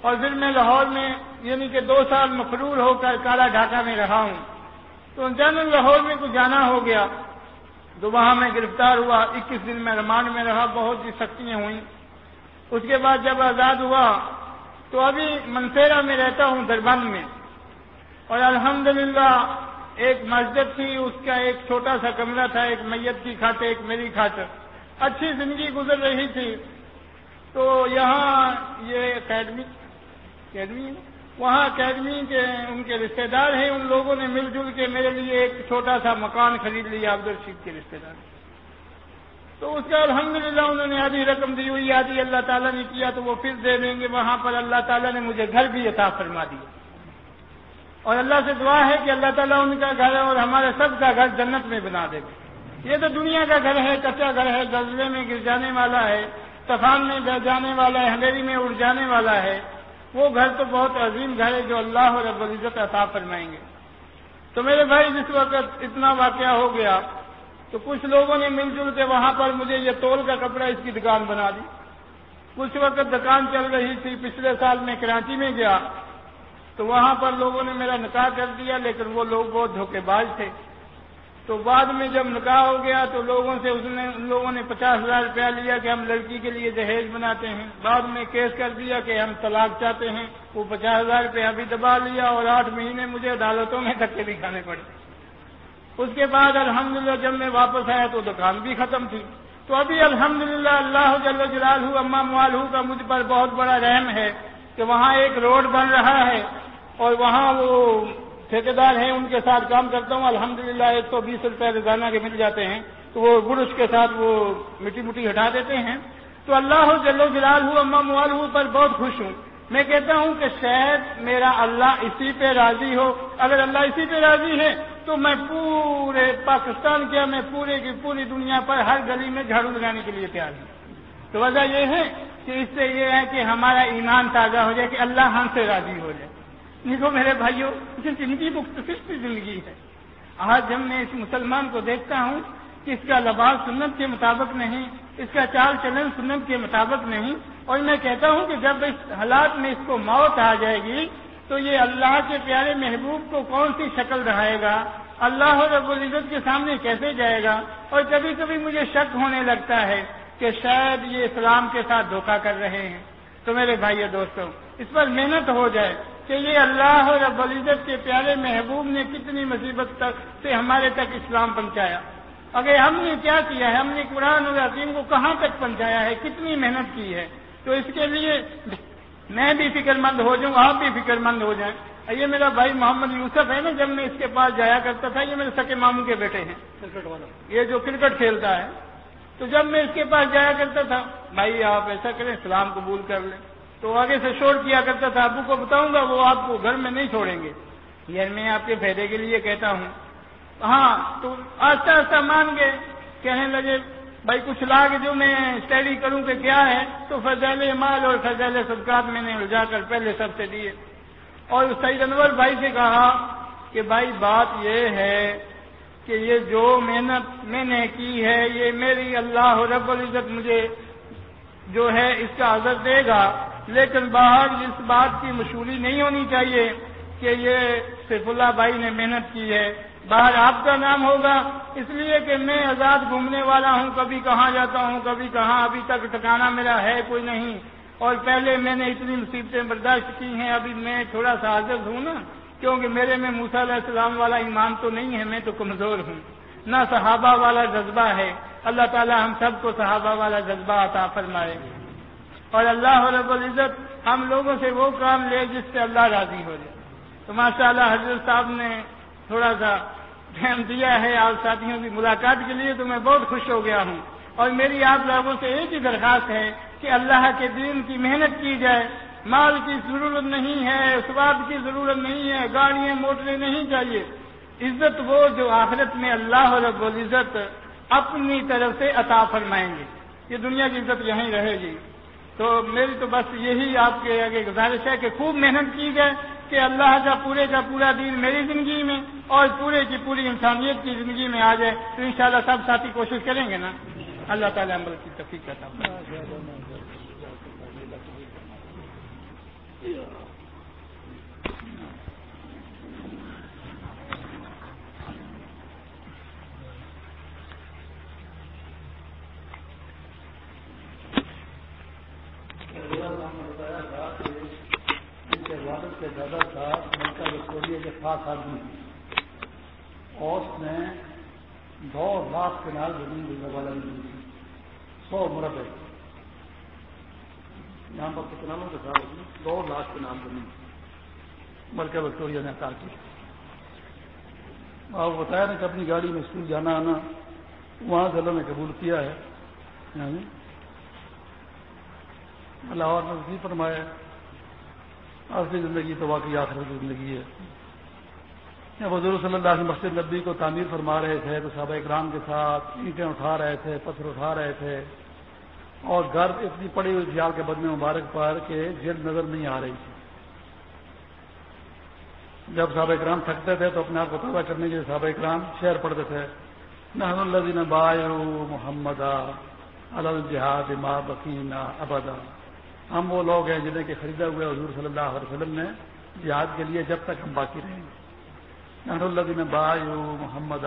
اور پھر میں لاہور میں یعنی کہ دو سال مقرور ہو کر کالا ڈھاکہ میں رہا ہوں۔ تو انجان لاہور میں کچھ جانا ہو گیا، تو وہاں میں گرفتار ہوا۔ اکیس دن میں رمانڈ میں رہا، بہت سی سختیاں ہوئیں۔ اس کے بعد جب آزاد ہوا، تو ابھی منسیرا میں رہتا ہوں، دربند میں۔ اور الحمدللہ ایک مسجد تھی، اس کا ایک چھوٹا سا کمرہ تھا، ایک میت کی کھاٹ ایک میری کھاٹ اچھی زندگی گزر رہی تھی۔ تو یہاں یہ اکیڈمی اکیڈمی وہاں اکیڈمی کے ان کے رشتے دار ہیں، ان لوگوں نے مل جل کے میرے لیے ایک چھوٹا سا مکان خرید لیا عبد الرشید کے رشتے دار۔ تو اس کا الحمدللہ انہوں نے آدھی رقم دی ہوئی، آدھی اللہ تعالیٰ نے کیا، تو وہ پھر دے دیں گے۔ وہاں پر اللہ تعالیٰ نے مجھے گھر بھی عطا فرما دیا۔ اور اللہ سے دعا ہے کہ اللہ تعالیٰ ان کا گھر اور ہمارے سب کا گھر جنت میں بنا دے گا۔ یہ تو دنیا کا گھر ہے کچا گھر ہے غزلے میں گر جانے والا ہے، طوفان میں بہ جانے والا ہے ہنگیری میں اڑ جانے والا ہے۔ وہ گھر تو بہت عظیم گھر ہے جو اللہ اور رب العزت عطا فرمائیں گے۔ تو میرے بھائی، جس وقت اتنا واقعہ ہو گیا، تو کچھ لوگوں نے مل جل کے وہاں پر مجھے یہ تول کا کپڑا اس کی دکان بنا دی۔ کچھ وقت دکان چل رہی تھی، پچھلے سال میں کراچی میں گیا۔ تو وہاں پر لوگوں نے میرا نکاح کر دیا، لیکن وہ لوگ بہت دھوکے باز تھے۔ تو بعد میں جب نکاح ہو گیا تو لوگوں سے اس نے، ان لوگوں نے پچاس ہزار روپیہ لیا کہ ہم لڑکی کے لیے جہیز بناتے ہیں۔ بعد میں کیس کر دیا کہ ہم طلاق چاہتے ہیں۔ وہ پچاس ہزار روپیہ بھی دبا لیا اور آٹھ مہینے مجھے عدالتوں میں دھکے بھی کھانے پڑے۔ اس کے بعد الحمدللہ جب میں واپس آیا تو دکان بھی ختم تھی۔ تو ابھی الحمدللہ اللہ جل جلال ہوں اما موال ہوں کا مجھ پر بہت بڑا رحم ہے کہ وہاں ایک روڈ بن رہا ہے۔ اور وہاں وہ ٹھیکیدار ہیں، ان کے ساتھ کام کرتا ہوں۔ الحمدللہ، ایک سو بیس روپئے روزانہ کے مل جاتے ہیں۔ تو وہ برش کے ساتھ وہ مٹی مٹی ہٹا دیتے ہیں۔ تو اللہ جلو جلال ہوں اما موال ہوں پر بہت خوش ہوں۔ میں کہتا ہوں کہ شاید میرا اللہ اسی پہ راضی ہو۔ اگر اللہ اسی پہ راضی ہے، تو میں پورے پاکستان کیا میں پورے کی پوری دنیا پر ہر گلی میں جھاڑو لگانے کے لیے تیار ہوں۔ تو وجہ یہ ہے کہ اس سے یہ ہے کہ ہمارا ایمان تازہ ہو جائے، کہ اللہ ہم سے راضی ہو جائے۔ دیکھو میرے بھائیوں زندگی مختصر سی زندگی ہے؟ آج جب میں اس مسلمان کو دیکھتا ہوں کہ اس کا لباس سنت کے مطابق نہیں، اس کا چال چلن سنت کے مطابق نہیں۔ اور میں کہتا ہوں کہ جب اس حالات میں اس کو موت آ جائے گی، تو یہ اللہ کے پیارے محبوب کو کون سی شکل رہائے گا؟ اللہ رب العزت کے سامنے کیسے جائے گا؟ اور کبھی کبھی مجھے شک ہونے لگتا ہے کہ شاید یہ اسلام کے ساتھ دھوکہ کر رہے ہیں۔ تو میرے بھائی دوستوں اس پر محنت ہو جائے۔ کہ یہ اللہ رب العزت کے پیارے محبوب نے کتنی مصیبت تک سے ہمارے تک اسلام پہنچایا۔ اگر ہم نے کیا کیا ہے ہم نے قرآن اور عظیم کو کہاں تک پہنچایا ہے؟ کتنی محنت کی ہے۔ تو اس کے لیے میں بھی فکر مند ہو جاؤں آپ بھی فکر مند ہو جائیں۔ یہ میرا بھائی محمد یوسف ہے نا جب میں اس کے پاس جایا کرتا تھا یہ میرے سکے ماموں کے بیٹے ہیں۔ کرکٹ والا۔ یہ جو کرکٹ کھیلتا ہے۔ تو جب میں اس کے پاس جایا کرتا تھا بھائی آپ ایسا کریں اسلام قبول کر لیں۔ تو آگے سے شور کیا کرتا تھا، ابو کو بتاؤں گا، وہ آپ کو گھر میں نہیں چھوڑیں گے۔ یار میں آپ کے فائدے کے لیے کہتا ہوں۔ ہاں تو آہستہ آہستہ مان گئے، کہنے لگے، بھائی کچھ لاگ جو میں اسٹڈی کروں کہ کیا ہے، تو فضل مال اور فضل صدقات میں نے الجا کر پہلے سب سے دیے۔ اور سعید انور بھائی سے کہا کہ بھائی بات یہ ہے کہ یہ جو محنت میں نے کی ہے، یہ میری اللہ رب العزت مجھے جو ہے اس کا عزر دے گا۔ لیکن باہر اس بات کی مشہوری نہیں ہونی چاہیے کہ یہ سیف اللہ بھائی نے محنت کی ہے۔ باہر آپ کا نام ہوگا۔ اس لیے کہ میں آزاد گھومنے والا ہوں، کبھی کہاں جاتا ہوں، کبھی کہاں، ابھی تک ٹکانا میرا ہے کوئی نہیں۔ اور پہلے میں نے اتنی مصیبتیں برداشت کی ہیں، ابھی میں تھوڑا سا حاضر ہوں نا۔ کیونکہ میرے میں موسا علیہ السلام والا ایمان تو نہیں ہے، میں تو کمزور ہوں۔ نہ صحابہ والا جذبہ ہے۔ اللہ تعالیٰ ہم سب کو صحابہ والا جذبہ عطا فرمائے۔ اور اللہ رب العزت ہم لوگوں سے وہ کام لے جس سے اللہ راضی ہو جائے۔ تو ماشاء اللہ حضرت صاحب نے تھوڑا سا دھیان دیا ہے، آپ ساتھیوں کی ملاقات کے لیے تو میں بہت خوش ہو گیا ہوں۔ اور میری آپ لوگوں سے ایک ہی درخواست ہے کہ اللہ کے دین کی محنت کی جائے۔ مال کی ضرورت نہیں ہے، سواد کی ضرورت نہیں ہے، گاڑیاں، موٹریں نہیں چاہیے۔ عزت وہ جو آخرت میں اللہ رب العزت اپنی طرف سے عطا فرمائیں گے۔ یہ دنیا کی عزت یہیں رہے گی۔ تو میری تو بس یہی آپ کے آگے گزارش ہے کہ خوب محنت کی جائے کہ اللہ کا پورے کا پورا دین میری زندگی میں اور پورے کی پوری انسانیت کی زندگی میں آ جائے تو انشاءاللہ سب ساتھی کوشش کریں گے نا۔ اللہ تعالیٰ عمل کی تفریح کرتا ہوں کے دادا صاحب ملکہ وکٹوریا کے خاص آدمی اور اس نے دو لاکھ کنال زمین دینے والا نہیں تھی سو مربع یہاں پر کنالوں کے ساتھ دو لاکھ کنال زمین۔ ملکہ وکٹوریا نے عطا کی آپ بتایا نا کہ اپنی گاڑی میں اسکول جانا آنا، وہاں سے اللہ نے قبول کیا ہے۔ یعنی اللہ نے فرمایا اصلی زندگی تو واقعی آخر کی زندگی ہے۔ حضور صلی اللہ علیہ مسجد نبی کو تعمیر فرما رہے تھے، تو صحابہ اکرام کے ساتھ اینٹیں اٹھا رہے تھے، پتھر اٹھا رہے تھے۔ اور گرد اتنی پڑی ہوئی خیال کے بدن مبارک پر کہ جلد نظر نہیں آ رہی تھی۔ جب صحابہ اکرام تھکتے تھے تو اپنے آپ کو پیدا کرنے کے لیے صحابہ اکرام شعر پڑھتے تھے۔ نہ اللہ بایو محمد الجہاد ماں بکینہ ابدا۔ ہم وہ لوگ ہیں جنہیں کہ خریدا ہوئے حضور صلی اللہ علیہ وسلم نے جہاد کے لیے جب تک ہم باقی رہیں گے۔ اللہ بایو محمد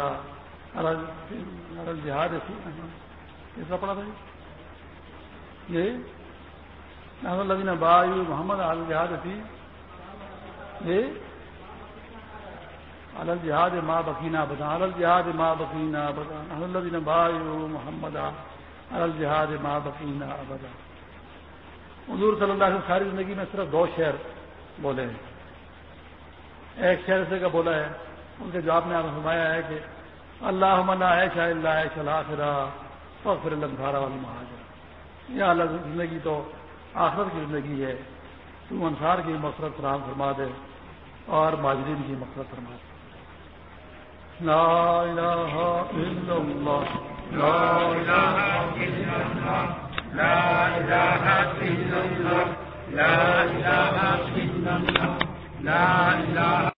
جہاد کیسا پڑا بھائی یہ جی؟ اللہ بایو محمد الجہاد تھی یہ الجہاد ماں بکینہ بتا الجہاد ماں بکینہ بتا اللہ بایو محمد الجہاد ماں بکینہ بتا حضور صلی اللہ علیہ وسلم ساری زندگی میں صرف دو شعر بولے ہیں۔ ایک شہر سے کا بولا ہے، ان کے جواب میں آپ نے فرمایا ہے کہ اللہ منا شاہ اللہ شلاخرا تو پھر لمکھارا والی مہاجر یہ الگ زندگی تو آخرت کی زندگی ہے، تو انصار کی مقصد فراہم فرما دے اور ماجرین کی مقصد فرما دے۔ لا الہ الا اللہ، لا الہ الا اللہ۔ لا إله إلا الله. لا إله إلا الله. لا إله